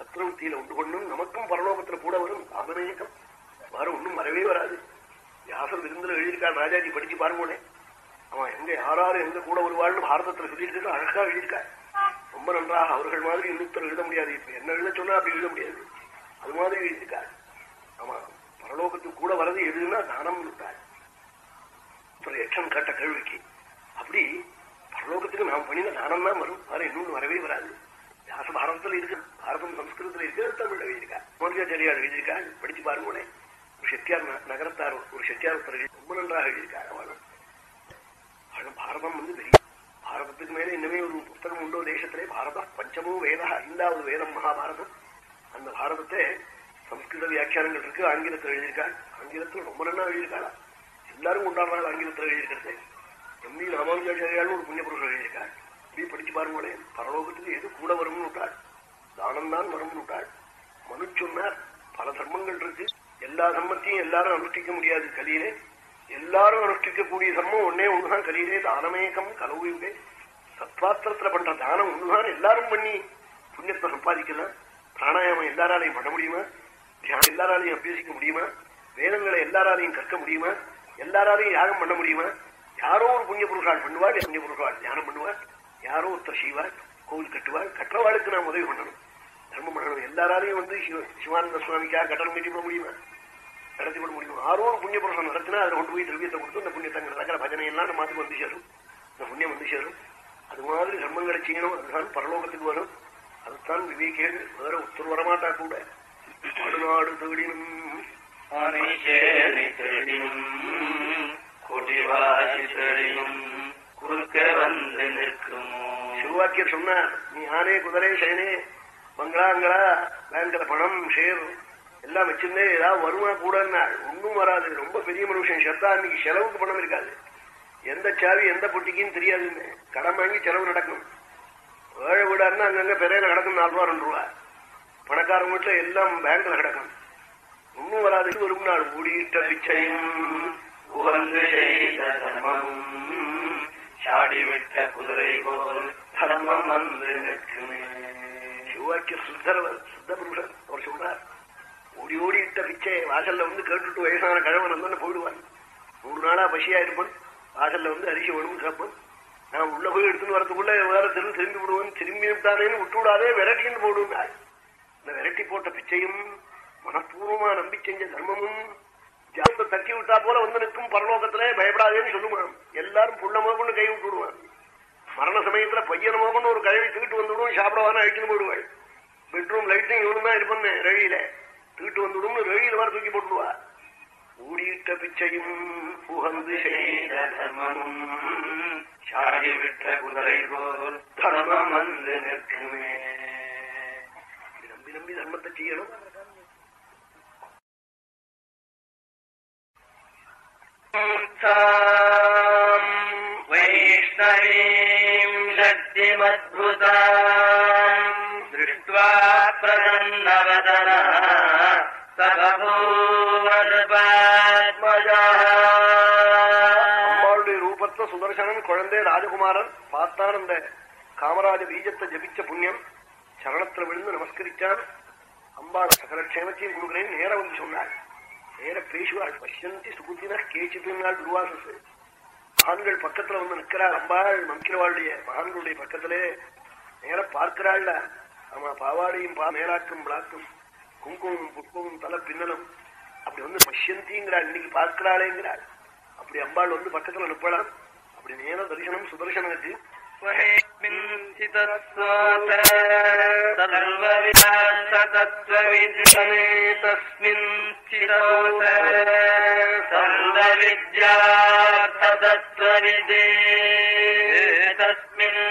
சத்ரவத்தியில உண்டு கொண்டும் நமக்கும் பரலோகத்துல கூட வரும் ஆபநேயக்கம் வேற ஒண்ணும் வரவே வராது. வியாசர் விருந்தில் எழுதியிருக்கான் ராஜாஜி படிச்சு பாருங்கோனே அவன் எங்க யாராரு எங்க கூட வருவாள்னு பாரதத்துல சொல்லிட்டு அழகா எழுதியிருக்கா ரொம்ப நன்றாக அவர்கள் மாதிரி இன்னொருத்தர் எழுத முடியாது. இப்ப என்ன எழுத சொன்னா அப்படி எழுத முடியாது. அது மாதிரி எழுதியிருக்காள் ஆமா பரலோகத்துக்கு கூட வரது எதுன்னா தானம் இருக்காள் எட்சம் கேட்ட கேள்விக்கு அப்படி பரலோகத்துக்கு நாம் பண்ணின தானம் தான் வரும். வேற இன்னொன்னு வரவே வராது. வியாச பாரதத்துல இருக்கு. பாரதம் சம்ஸ்கிருதத்துல இருக்கிறது தமிழ் எழுதியிருக்கா மோதியாச்சாரியார் எழுதியிருக்கா படிச்சு பாருங்களேன் ஒரு செட்டியார் நகரத்தார் ஒரு செட்டியார் ரொம்ப நன்றாக எழுதியிருக்கார் அவளும் பாரதம் வந்து பெரிய பாரதத்துக்கு மேலே இன்னுமே ஒரு புத்தகம் உண்டோ. தேசத்திலே பாரத பஞ்சமோ வேத ஐந்தாவது வேதம் மகாபாரதம். அந்த பாரதத்தை சம்ஸ்கிருத வியாக்கியானங்கள் இருக்கு. ஆங்கிலத்தில் எழுதியிருக்காள் ஆங்கிலத்தில் ரொம்ப நல்லா எழுதியிருக்காளா எல்லாரும் கொண்டாடுறாள் ஆங்கிலத்தில் எழுதியிருக்கிறது. எம் வி ராமானுஜாச்சாரியாலும் ஒரு புண்ணிய புருஷன் எழுதியிருக்காள் இப்படி படிச்சு பாருங்களேன் பரலோகத்துக்கு எது கூட வரும்னு விட்டாள் தானம் தான் வரும்னு விட்டாள். மனு சொன்னார் பல தர்மங்கள் இருக்கு. எல்லா தர்மத்தையும் எல்லாரும் அனுஷ்டிக்க முடியாது கலியிலே எல்லாரும் அனுஷ்டிக்கக்கூடிய தர்மம் ஒன்னே ஒண்ணுதான் கலியிலே தானமேகம் கலவுயுகே சத்வாத்திரத்துல பண்ற தானம் ஒண்ணுதான் எல்லாரும் பண்ணி புண்ணியத்தை சம்பாதிக்கலாம் பிராணாயாமம் எல்லாராலையும் பண்ண முடியுமா? தியானம் எல்லாராலையும் அபியசிக்க முடியுமா? வேதங்களை எல்லாராலையும் கற்க முடியுமா? எல்லாராலையும் யாகம் பண்ண முடியுமா? யாரோ ஒரு புண்ணிய புருஷால் பண்ணுவாள் புண்ணிய புருஷால் தியானம் பண்ணுவாள். யாரோ ஒருத்தர் செய்வாள் கோவில் கட்டுவாள் கற்றவாளுக்கு நாம் உதவி பண்ணணும். தர்மம் பண்ணணும் எல்லாராலையும் வந்து சிவானந்த சுவாமிக்கா கட்டணம் கட்டி போட முடியுமா? நடத்தி கொள்ள முடியும்? ஆரோ ஒரு புண்ணிய புருஷன் நடத்தினா அதை கொண்டு போய் திரவியத்தை கொடுத்து இந்த புண்ணியத்தை நடக்கிற பஜனை எல்லாம் நம்ம மாத்துக்கு வந்து சேரும். இந்த புண்ணியம் வந்து சேரும். அது மாதிரி தர்மங்களை செய்யணும். அதுதான் பரலோகத்துக்கு வரும். அதுதான் விவேகேடு. வேற உத்தர் வரமாட்டா கூட. நாடு தேடினும் குறுக்க வந்து நிற்குமோ? சிறுவாக்கியர் சொன்னார் நீ ஆனே குதிரை சேனே பங்களாங்களா பேங்க்ல பணம் ஷேர் எல்லாம் வச்சிருந்தே ஏதாவது வருமா கூடன்னா ஒன்னும் வராது. ரொம்ப பெரிய மனுஷன். செத்தா அன்னைக்கு செலவுக்கு பணம் இருக்காது. எந்த சாவி எந்த பொட்டிக்குன்னு தெரியாதுன்னு. கடன் வாங்கி செலவு நடக்கும். ஏழை வீடாருன்னா அங்கங்க பெரிய கிடக்கும் நாலு ரூபா ரெண்டு ரூபா. பணக்காரங்க வீட்டுல எல்லாம் பேங்க்ல கிடக்கும். ஒன்றும் வராது. வரும் நாள். கூடியிட்ட பிச்சையும் உகந்து செய்த தர்மமும் சாடிவிட்ட குதிரை போல் தர்மம் வந்து நிற்குமே. வாக்கிய சுத்தரவர் சுத்த புருஷன் அவர் சொல்றார் ஓடி ஓடி இட்ட பிச்சை வாசல்ல வந்து கேட்டுட்டு வயசான கழவன் வந்து போயிடுவான். மூணு நாளா பசியா இருப்பான் வாசல்ல வந்து அரிசி வேணும் சாப்பான் நான் உள்ள போய் எடுத்துன்னு வரதுக்குள்ள வேற திரும்பி திரும்பி விடுவேன். திரும்பி விட்டானேன்னு விட்டு விடாதே விரட்டின்னு போடுவேன். இந்த விரட்டி போட்ட பிச்சையும் மனப்பூர்வமா நம்பி செஞ்ச தர்மமும் ஜாபத்தை தட்டி விட்டா போல வந்து நிற்கும் பரலோகத்திலே பயப்படாதேன்னு சொல்லுவான். எல்லாரும் புள்ள முதற்கொண்டு கை விட்டு விடுவான் மரண சமயத்துல பையனை முதற்கொண்டு ஒரு கழுவி தூக்கிட்டு வந்துவிடும் சாப்பிடவான அழிச்சுன்னு போயிடுவாள். பெட்ரூம் லைட்டும் இவனு தான் இருப்பேன் ரழியில தூக்கிட்டு வந்துடும் ரழியில வர தூக்கி போட்டுடுவா ஊடியிட்ட பிச்சையும் புகந்து விட்ட குதிரை போல் தர்மம் வந்து நிற்குமே. நம்பி நம்பி தர்மத்தை செய்யணும். வைஷ்ணவீம் சக்திமத்புதாம். दृष्ट्वा प्रसन्नवदनः அம்மாளுடைய ரூபத்தை சுதர்சனன் குழந்தை ராஜகுமாரன் பார்த்தான் அந்த காமராஜ பீஜத்தை ஜபிச்ச புண்ணியம் சரணத்துல விழுந்து நமஸ்கரிச்சான் அம்பாள் சகல க்ஷேமத்தையும் கொடுக்குறேன் நேர வந்து சொன்னாள் நேர பேசுவாள் பஷ்யந்தி சுகுத்தின கேச்சித்துனாள் துர்வாசஸ் மகான்கள் பக்கத்துல வந்து நிற்கிறாள் அம்பாள் மந்திரவாளுடைய மகான்களுடைய பக்கத்திலே நேர பார்க்கிறாள் ஆமா பாவாடையும் மேலாட்டும் பிளாக்கும் குங்குமம் புஷ்பமும் தலை பின்னலும். அப்படி வந்து பஷ்யந்திங்கிறாள். இன்னைக்கு பார்க்கிறாளேங்கிறாள். அப்படி அம்பாள் வந்து பக்கத்துல நிற்பலாம் அப்படி நேர தரிசனம் சுதர்சனத்துக்கு தஸ்மின்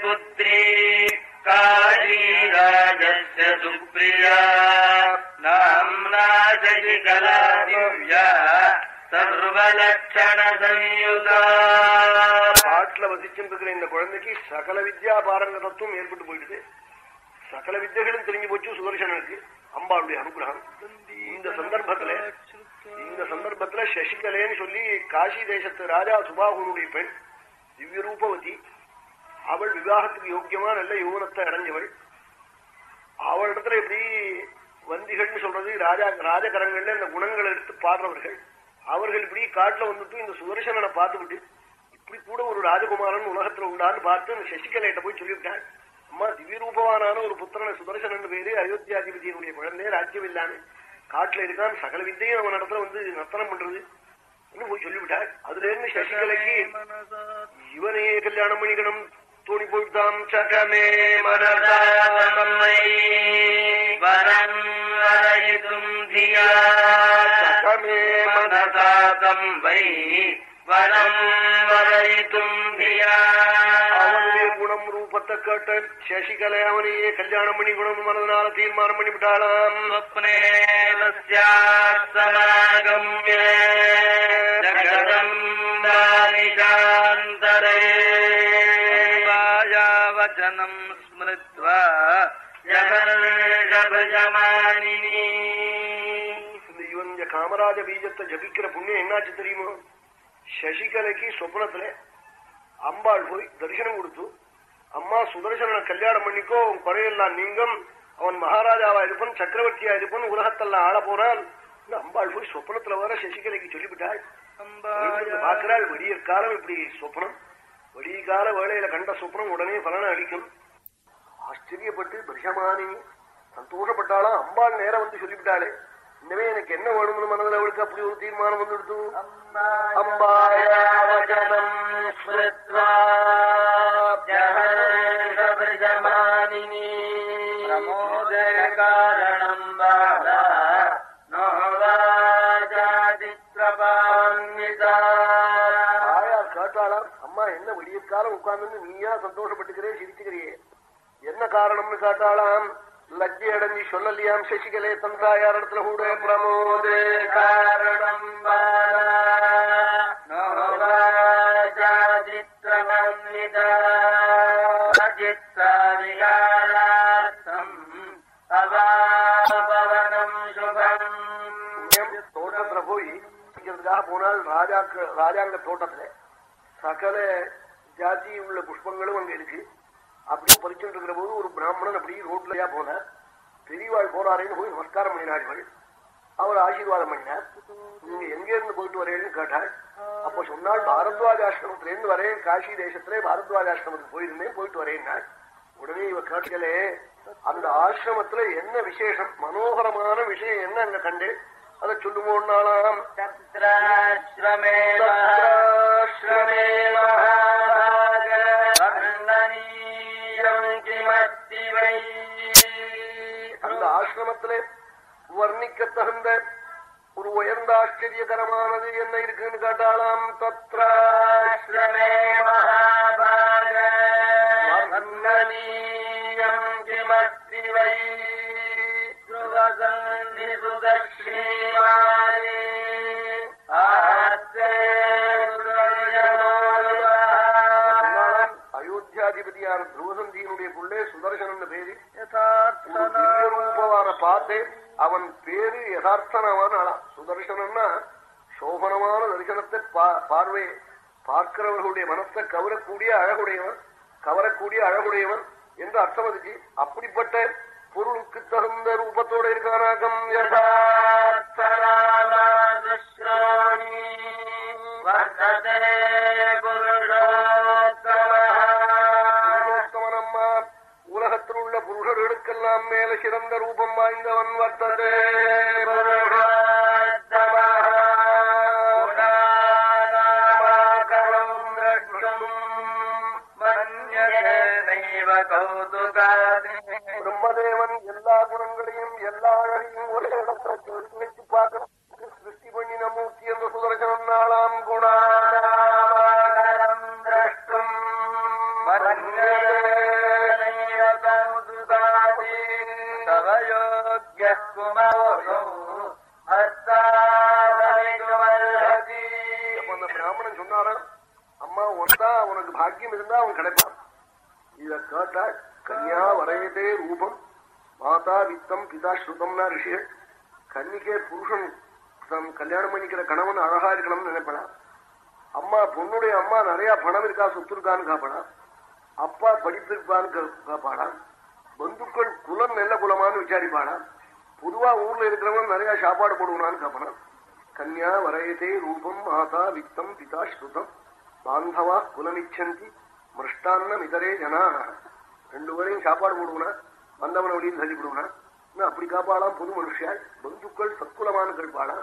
புத்திரீ। स्थितोत सर्वविद्यार्थतत्त्वविदे तस्मिन् समये पुत्री काशीराजस्य सुप्रिया नाम्ना शशिकला दिव्या சர்வலட்சண சம்யுதா காட்டுல வசிச்சுருக்கிற இந்த குழந்தைக்கு சகல வித்யா பாரங்க தத்துவம் ஏற்பட்டு போயிடுது சகல வித்தைகளும் தெரிஞ்சு போச்சு சுதர்சனனுக்கு அம்பாளுடைய அனுகிரகம் இந்த சந்தர்ப்பத்துல இந்த சந்தர்ப்பத்துல சசிகலேன்னு சொல்லி காசி தேசத்து ராஜா சுபாகுனுடைய பெண் திவ்ய ரூபவதி அவள் விவாகத்துக்கு யோக்கியமா நல்ல யோகனத்தை அடைஞ்சவள். அவளிடத்துல எப்படி வந்திகள்னு சொல்றது ராஜா ராஜகரங்கள்ல இந்த குணங்களை எடுத்து பாடுறவர்கள் அவர்கள் இப்படி காட்டுல வந்துட்டு இந்த சுதர்சனனை பார்த்துக்கிட்டு இப்படி கூட ஒரு ராஜகுமாரன் உலகத்துல உண்டான்னு பார்த்து அந்த சசிகலையிட்ட போய் சொல்லிவிட்டாள் அம்மா திவ்யரூபவானான ஒரு புத்திரனை சுதர்சனன் பேரு அயோத்தியாதிபதியினுடைய குழந்தை ராஜ்யம் இல்லாம காட்டுல இருக்கான் சகல வித்தையும் அவன் இடத்துல வந்து நர்த்தனம் பண்றது. போய் சொல்லிவிட்டாள் அதுல இருந்து சசிகலைக்கு இவனையே கல்யாணம் பண்ணிக்கணும். துணிபுர்தம் சகமே மனதாவனம்மை வரம் வரையும் தியா சகமே மனதாதம் வை வரம் வரையும் தியா குணம் ரூபத்தை கேட்ட சசிகலை அவனையே கல்யாணம் பண்ணி குணம் மனதனால தீர்மானம் பண்ணி விட்டாளாம் சமாகம்யம் जगदम् बालिकान्तरे वायावचनम् स्मृत्वा जगर्षभजमानिनी இந்த இவன் இந்த காமராஜ பீஜத்தை ஜபிக்கிற புண்ணியம் என்னாச்சு தெரியுமோ சசிகலைக்கு சொப்னத்துல அம்பாள் போய் தரிசனம் கொடுத்து அம்மா சுதர்சன கல்யாணம் பண்ணிக்கோ உன் குறையெல்லாம் நீங்கும் அவன் மகாராஜாவா இருப்பான் சக்கரவர்த்தியா இருப்பான் உலகத்தெல்லாம் ஆள போறான் இந்த அம்பாள் போய் சொப்னத்துல வர சசிகலைக்கு சொல்லிவிட்டாள் பார்க்கிறாள் விடியற் காலம் இப்படி சொப்னம் விடிய கால வேளையில கண்ட சொப்னம் உடனே பலனை அளிக்கும் ஆச்சரியப்பட்டு பிரஷமானி சந்தோஷப்பட்டாலும் அம்பாள் நேரம் வந்து சொல்லிவிட்டாளே. இனிமே எனக்கு என்ன வேணும்னு மனதில் அவளுக்கு அப்படி ஒரு தீர்மானம் வந்துடுத்து அம்பாயா வசனம் ஸ்மிருத்வா ஜஹர்ஷபிரஜமானினி உட்கார்ந்து நீயா சந்தோஷப்பட்டுக்கிறே சிரிச்சுக்கிறியே. என்ன காரணம்னு காட்டாளாம் லஜ்ஜை அடைஞ்சி சொல்லலையாம் சசிகலே தன் தாயார் இடத்துல கூட பிரமோதே காரணம் தோட்டத்துல போய் போனால் ராஜாக்கு ராஜாங்க தோட்டத்துல. சகல ஜாதி உள்ள புஷ்பங்களும் அங்க இருக்கு. அப்படியே பறிச்சுட்டு இருக்கிற போது ஒரு பிராமணன் அப்படி ரோட்லயா போனார் பெரியவாள் போறாரேன்னு போய் நமஸ்காரம் பண்ணினார்கள். அவர் ஆசீர்வாதம் பண்ணினார். நீங்க எங்க இருந்து போயிட்டு வரேன்னு கேட்டாள் அப்ப சொன்னால் பாரத்வாஜ ஆசிரமத்துல இருந்து வரேன். காசி தேசத்திலே பாரத்வாஜ ஆசிரமத்துக்கு போயிருந்தேன் போயிட்டு வரேன்னாள். உடனே இவ கேட்கலே அந்த ஆசிரமத்துல என்ன விசேஷம்? மனோகரமான விஷயம் என்ன அங்க கண்டு? அதை சொல்லுவோம்னாலாம் ஆசிரமத்திலே வர்ணிக்க தகுந்த ஒரு உயர்ந்த ஆச்சரியகரமானது என்ன இருக்குன்னு கேட்டாலாம் தத்ராசிரமே மகாபாக கிமத்திவை சுகசந்தி சுதக்ஷீமாரி ஆஹத்தே ரூபமான பார்த்தேன் அவன் பேரு யதார்த்தனமான ஆளா சுதர்சனன்னா சோபனமான தரிசனத்தை பார்வை பார்க்கிறவர்களுடைய மனத்தை கவரக்கூடிய அழகுடையவன் கவரக்கூடிய அழகுடையவன் என்று அர்த்தம் அதுக்கு அப்படிப்பட்ட பொருளுக்கு தகுந்த ரூபத்தோட இருக்கானாக்கம். யதா ரூபங்களுக்கெல்லாம் மேல சிறந்த ரூபம் வாய்ந்தவன் வர்த்ததே பிரம்மதேவன் எல்லா குணங்களையும் எல்லா அழகையும் ஒரே இடத்துல சேர்த்து வச்சு பார்க்கறதுக்கு சிருஷ்டி பண்ணின மூர்த்தி என்ற சுதர்சனம் நாளாம் குணான பிராமணன் சொன்னாரா அம்மா ஒருத்தா உனக்கு பாக்கியம் இருந்தா அவன் கிடைப்பான் இத கேட்டா கன்யா வரையதே ரூபம் மாதா வித்தம் பிதா ஸ்ருதம்னா ரிஷிகள் கன்னிக்கே புருஷன் தன் கல்யாணம் பண்ணிக்கிற கணவன் அழகா இருக்கணும்னு நினைப்படா அம்மா பொண்ணுடைய அம்மா நிறைய பணம் இருக்கா சொத்து இருக்கான்னு காப்படா அப்பா படித்திருப்பான்னு காப்பாடா பந்துக்கள் குலம் நல்ல குலமானு விசாரிப்பாடா பொதுவா ஊர்ல இருக்கிறவன் நிறைய சாப்பாடு போடுவான்னு காப்படான் கன்யா வரையதே ரூபம் மாதா வித்தம் பிதா ஸ்ருதம். பாந்தவா குலமிச்சந்தி மிருஷ்டான்னம் இதரே ஜனா ரெண்டு பேரையும் சாப்பாடு போடுவனா வந்தவன வழியும் தள்ளி விடுவனா அப்படி காப்பாளாம் பொது மனுஷியாள் பந்துக்கள் சத்குலமானு கேட்பாளா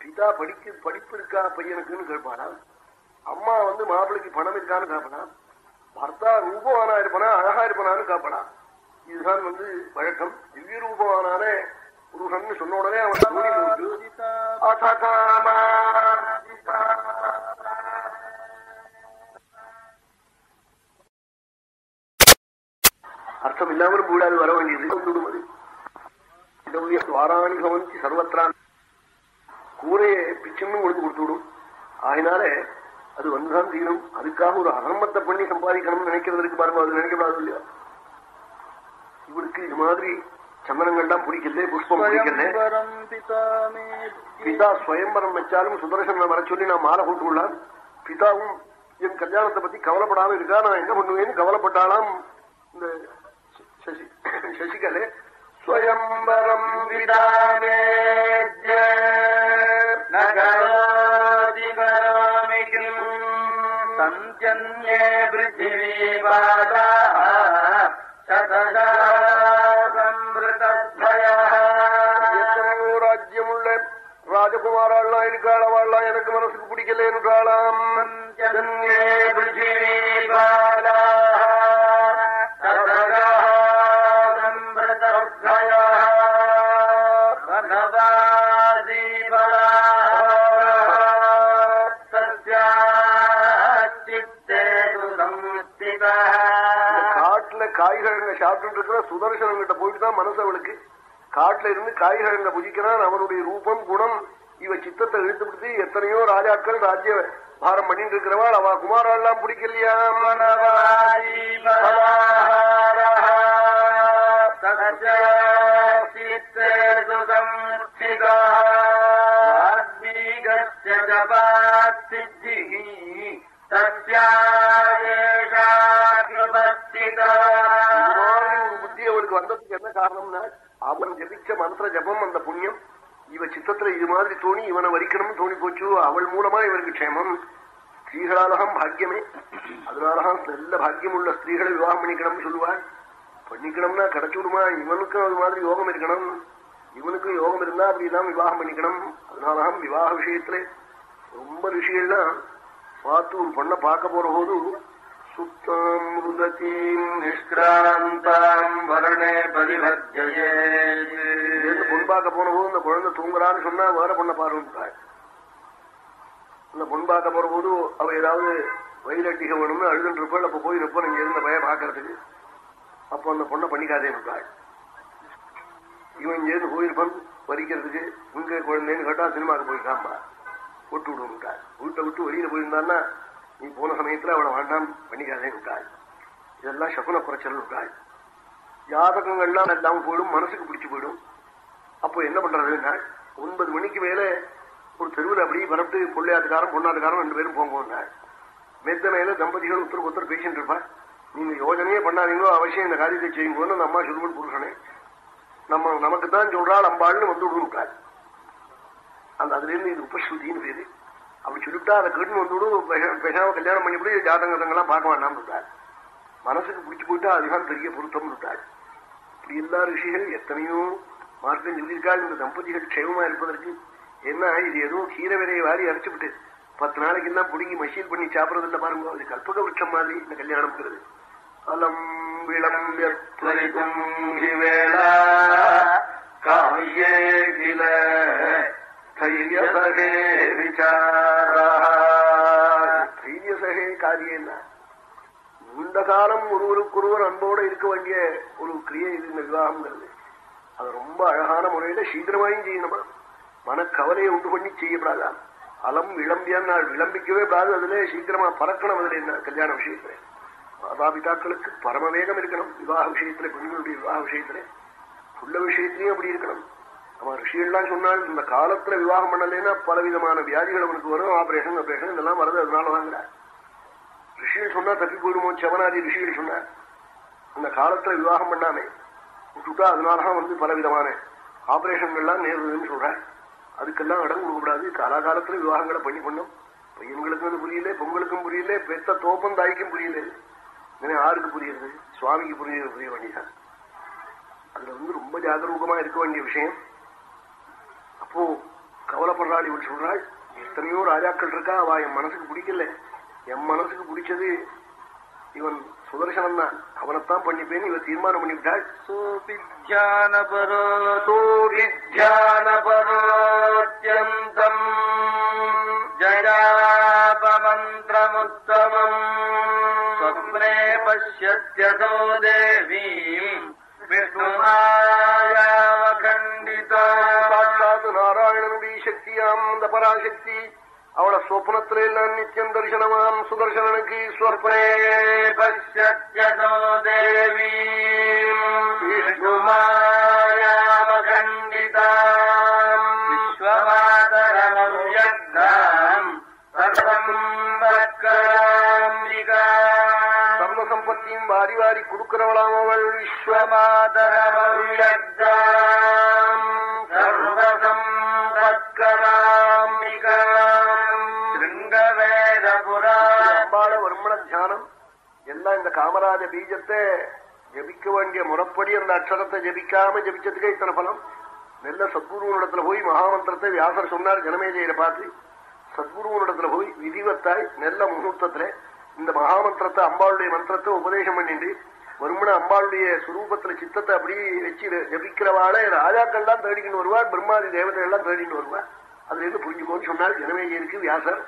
பிதா படிக்க படிப்பு இருக்கா பையனுக்குன்னு கேட்பாளா அம்மா வந்து மாப்பிளைக்கு பணம் இருக்கான்னு காப்படா பர்த்தா ரூபவானா இருப்பனா அழகா இருப்பனான்னு காப்படா இதுதான் வந்து வழக்கம். திவ்ய ரூபவானான புருஷன் சொன்ன உடனே அவன் அர்த்தம் இல்லாமல் கூடாது வர வேண்டியது வந்துடுவது இதவுடைய துவாராணி பவந்தி சர்வத்ரான் கூரையை பிச்சுன்னு கொடுத்து கொடுத்து விடும். அது வந்துதான் தீரும். அதுக்காக ஒரு அகர்மத்தை பண்ணி சம்பாதிக்கணும்னு நினைக்கிறதுக்கு பாருங்க அது நினைக்கப்படாது இல்லையா? இவருக்கு இது மாதிரி சந்தனங்கள்லாம் பிடிக்கலே புஷ்பம் பிடிக்கலே பிதா ஸ்வயம்பரம் வச்சாலும் சுதர்சன வர சொல்லி நான் மாலை கொண்டுள்ளான் பிதாவும் என் கல்யாணத்தை பத்தி கவலைப்படாம இருக்கா? நான் என்ன பண்ணுவேன்னு கவலைப்பட்டாலாம் இந்த சசிகலே. ஸ்வயம்பரம் சந்தியே பிருத்திவி பாதா ராஜகுமாராள்லாம் இருக்காள் அவள்லாம் எனக்கு மனசுக்கு தஸ்யாச்சித்தே சுசம்ஸ்திதः காட்டுல காய்கழங்க சாப்பிட்டு இருக்கிற சுதர்சனம் கிட்ட போயிட்டு தான் மனசு அவளுக்கு. காட்டுல இருந்து காய்கழங்க புதிக்கிறான் அவனுடைய ரூபம் குணம் இவ சித்தத்தை இழுத்து பிடிச்சி எத்தனையோ ராஜாக்கள் ராஜ்ய பாரம் பண்ணிட்டு இருக்கிறவாள். அவ குமாரெல்லாம் பிடிக்கலையா? புத்தி அவளுக்கு வந்ததுக்கு என்ன காரணம்னா அவன் ஜபிச்ச மந்திர ஜபம் அந்த புண்ணியம் இவ சித்தத்துல இது மாதிரி தோணி இவனை வரிக்கணும்னு தோணி போச்சு. அவள் மூலமா இவருக்கு க்ஷேமம். ஸ்திரீகளாலகம் பாக்கியமே. அதனாலதான் நல்ல பாக்கியம் உள்ள ஸ்திரீகளை விவாகம் பண்ணிக்கணும்னு சொல்லுவாள். பண்ணிக்கணும்னா கிடைச்சுடுமா இவனுக்கும் அது மாதிரி யோகம் இருக்கணும். இவனுக்கும் யோகம் இருந்தா அப்படி எல்லாம் விவாகம் பண்ணிக்கணும். அதனாலதான் விவாக விஷயத்துல ரொம்ப ரிஷிகள்லாம் பார்த்து ஒரு பொண்ணை பார்க்க போற போது சுத்தம் ருதத்தீம் நிஷ்கிராந்தாம் வர்ணே பரிவர்ஜயே இருந்து போன போது இந்த குழந்தை தூங்குறான்னு சொன்னா வேற பொண்ணை பாருன்றாள் இந்த பொன்பாக்க போற போது அவ ஏதாவது வயிறட்டிக வேணும்னு அழுதுன்னு இருப்பாள் அப்ப போய் இருப்பான் இங்க இருந்த பையன் பாக்குறதுக்கு. அப்போ அந்த பொண்ணை பண்ணிக்காதே இருக்காள் இவன் இங்க இருந்து போயிருப்பான் பறிக்கிறதுக்கு இங்க குழந்தைன்னு கேட்டா சினிமாவுக்கு போயிருக்காம்பா விட்டு விடுவிட்டாள் வீட்டை விட்டு வெளியில போயிருந்தான்னா நீ போன சமயத்துல அவளை வேண்டாம் பண்ணிக்காதே விட்டாள் இதெல்லாம் சகுன குறைச்சல் விட்டாள் ஜாதகங்கள்லாம் எல்லாம் போயிடும் மனசுக்கு பிடிச்சு போயிடும். அப்போ என்ன பண்றதுன்னா ஒன்பது மணிக்கு மேல ஒரு தெருவில் அப்படியே பரப்பிட்டு பொள்ளையாத்துக்காரன் பொண்ணாத்துக்காரன் ரெண்டு பேரும் போங்கன்னாள் மெத்த மேல தம்பதிகள் ஒருத்தருக்கு ஒருத்தர் பேசிட்டு இருப்பா. நீங்க யோஜனையே பண்ணாதீங்களோ அவசியம் இந்த காரியத்தை செய்யுங்கன்னு நம்ம அம்மா சொல்லுவன் புருஷனே. நம்ம நமக்கு தான் சொல்றாள் அம்பாள்னு வந்து விடுவிட்டாள் அந்த அதுல இருந்து இது உபஸ்ருதின்னு பேரு. அப்படி சொல்லிவிட்டா அதை கேட்டுன்னு வந்துவிடும் விடு பேசாம கல்யாணம் கூட ஜாதகங்கள்லாம் பார்க்க வேண்டாம்னு விட்டாள் மனசுக்கு பிடிச்சி போயிட்டா அதுதான் பெரிய பொருத்தம் விட்டாள் இப்படி எல்லா ரிஷிகள் எத்தனையோ மார்க்கம் சொல்லியிருக்காள். இந்த தம்பதிகள் க்ஷேமமா இருப்பதற்கு என்ன இது ஏதோ கீரை விரையை வாரி அரைச்சுவிட்டு பத்து நாளைக்கு எல்லாம் பிடுங்கி மஷீல் பண்ணி சாப்பிடறது இல்லை பாருங்க. அது கல்பக விருட்சம் மாதிரி இந்த கல்யாணம்ங்கிறது அலம் விளம்பியம் வேளா காயே கில தைரியசகே தைரியசகே காரியம் நீண்ட காலம் ஒருவருக்கொருவர் அன்போட இருக்க வேண்டிய ஒரு கிரியை இது இந்த விவாகம்ங்கிறது. அது ரொம்ப அழகான முறையில சீக்கிரமாயும் செய்யணுமா. மனக்கவலையை உண்டு பண்ணி செய்யப்படாதா? அலம் விளம்பியான் நாள் விளம்பிக்கவே கூடாது. அதுல சீக்கிரமா பறக்கணும் அதுல என்ன? கல்யாண விஷயத்துல. மாதாபிதாக்களுக்கு பரமவேகம் இருக்கணும். விவாக விஷயத்துல பெண்களுடைய விவாக விஷயத்துல. புள்ள விஷயத்திலையும் அப்படி இருக்கணும். அவன் ரிஷியெல்லாம் சொன்னால் இந்த காலத்துல விவாகம் பண்ணலைன்னா பலவிதமான வியாதிகள் அவனுக்கு வரும் ஆபரேஷன் ஆபரேஷன் இதெல்லாம் வருது அதனால வாங்குறார் ரிஷிகள் சொன்னா தப்பி போயிடுமோ? செவனாதி ரிஷிகள் சொன்னார் அந்த காலத்துல விவாகம் பண்ணாமே. விட்டுட்டா அதனாலதான் வந்து பலவிதமான ஆபரேஷன்கள்லாம் நேர்றதுன்னு சொல்றார் அதுக்கெல்லாம் இடம் கொடுக்கக்கூடாது. காலாகாலத்துல விவாகங்களை பண்ணி பண்ணும் பையன்களுக்கும் அது புரியல பொங்கலுக்கும் புரியல பெத்த தோப்பம் தாய்க்கும் புரியல. இங்கே யாருக்கு புரியுது சுவாமிக்கு புரிய புரிய வேண்டியதான் அதுல வந்து ரொம்ப ஜாகரூகமா இருக்க வேண்டிய விஷயம். அப்போ கவலைப்படுறாள் இவள் சொல்றாள் எத்தனையோ ராஜாக்கள் இருக்கா அவ என் மனசுக்கு பிடிக்கல. என் மனசுக்கு பிடிச்சது இவன் சுதர்சனம் தான். அவனைத்தான் பண்ணிப்பேன்னு இவன் தீர்மானம் பண்ணிவிட்டாள். சோபிஜானபரோ பசியோ ஜயாபமந்திரமுத்தமம் ஸ்வப்னே தேவீம் விஷ்ணுமாயாவகண்டிதா பராசக்தி அவளை சொப்னத்துல எல்லாம் நித்தியம் தரிசனமாம் சுதர்சனனுக்கு விஸ்வமாதரமவ்யக்தாம் சர்வம்பத்கராம்பிகா சர்வ சம்பத்தியும் வாரி வாரி கொடுக்கிறவளாம் அவள். விஸ்வமா எல்லாம் இந்த காமராஜ பீஜத்தை ஜபிக்க வேண்டிய முறப்படி அந்த அக்ஷரத்தை ஜபிக்காம ஜபிச்சதுக்கே இத்தனை பலம் நெல்ல சத்குருவனிடத்துல போய் மகாமந்திரத்தை வியாசர் சொன்னார் ஜனமேஜயரை பார்த்து. சத்குருவனிடத்துல போய் விதிவத்தாய் நெல்ல முகூர்த்தத்துல இந்த மகாமந்திரத்தை அம்பாளுடைய மந்திரத்தை உபதேசம் பண்ணிட்டு வருமன அம்பாளுடைய சுரூபத்துல சித்தத்தை அப்படியே வச்சு ஜபிக்கிறவாளே ராஜாக்கள் எல்லாம் தேடிக்கிட்டு வருவார் பிரம்மாதி தேவதை எல்லாம் தேடிட்டு வருவார். அதுல இருந்து புரிஞ்சுக்கோன்னு சொன்னார் ஜனமேஜயருக்கு வியாசர்.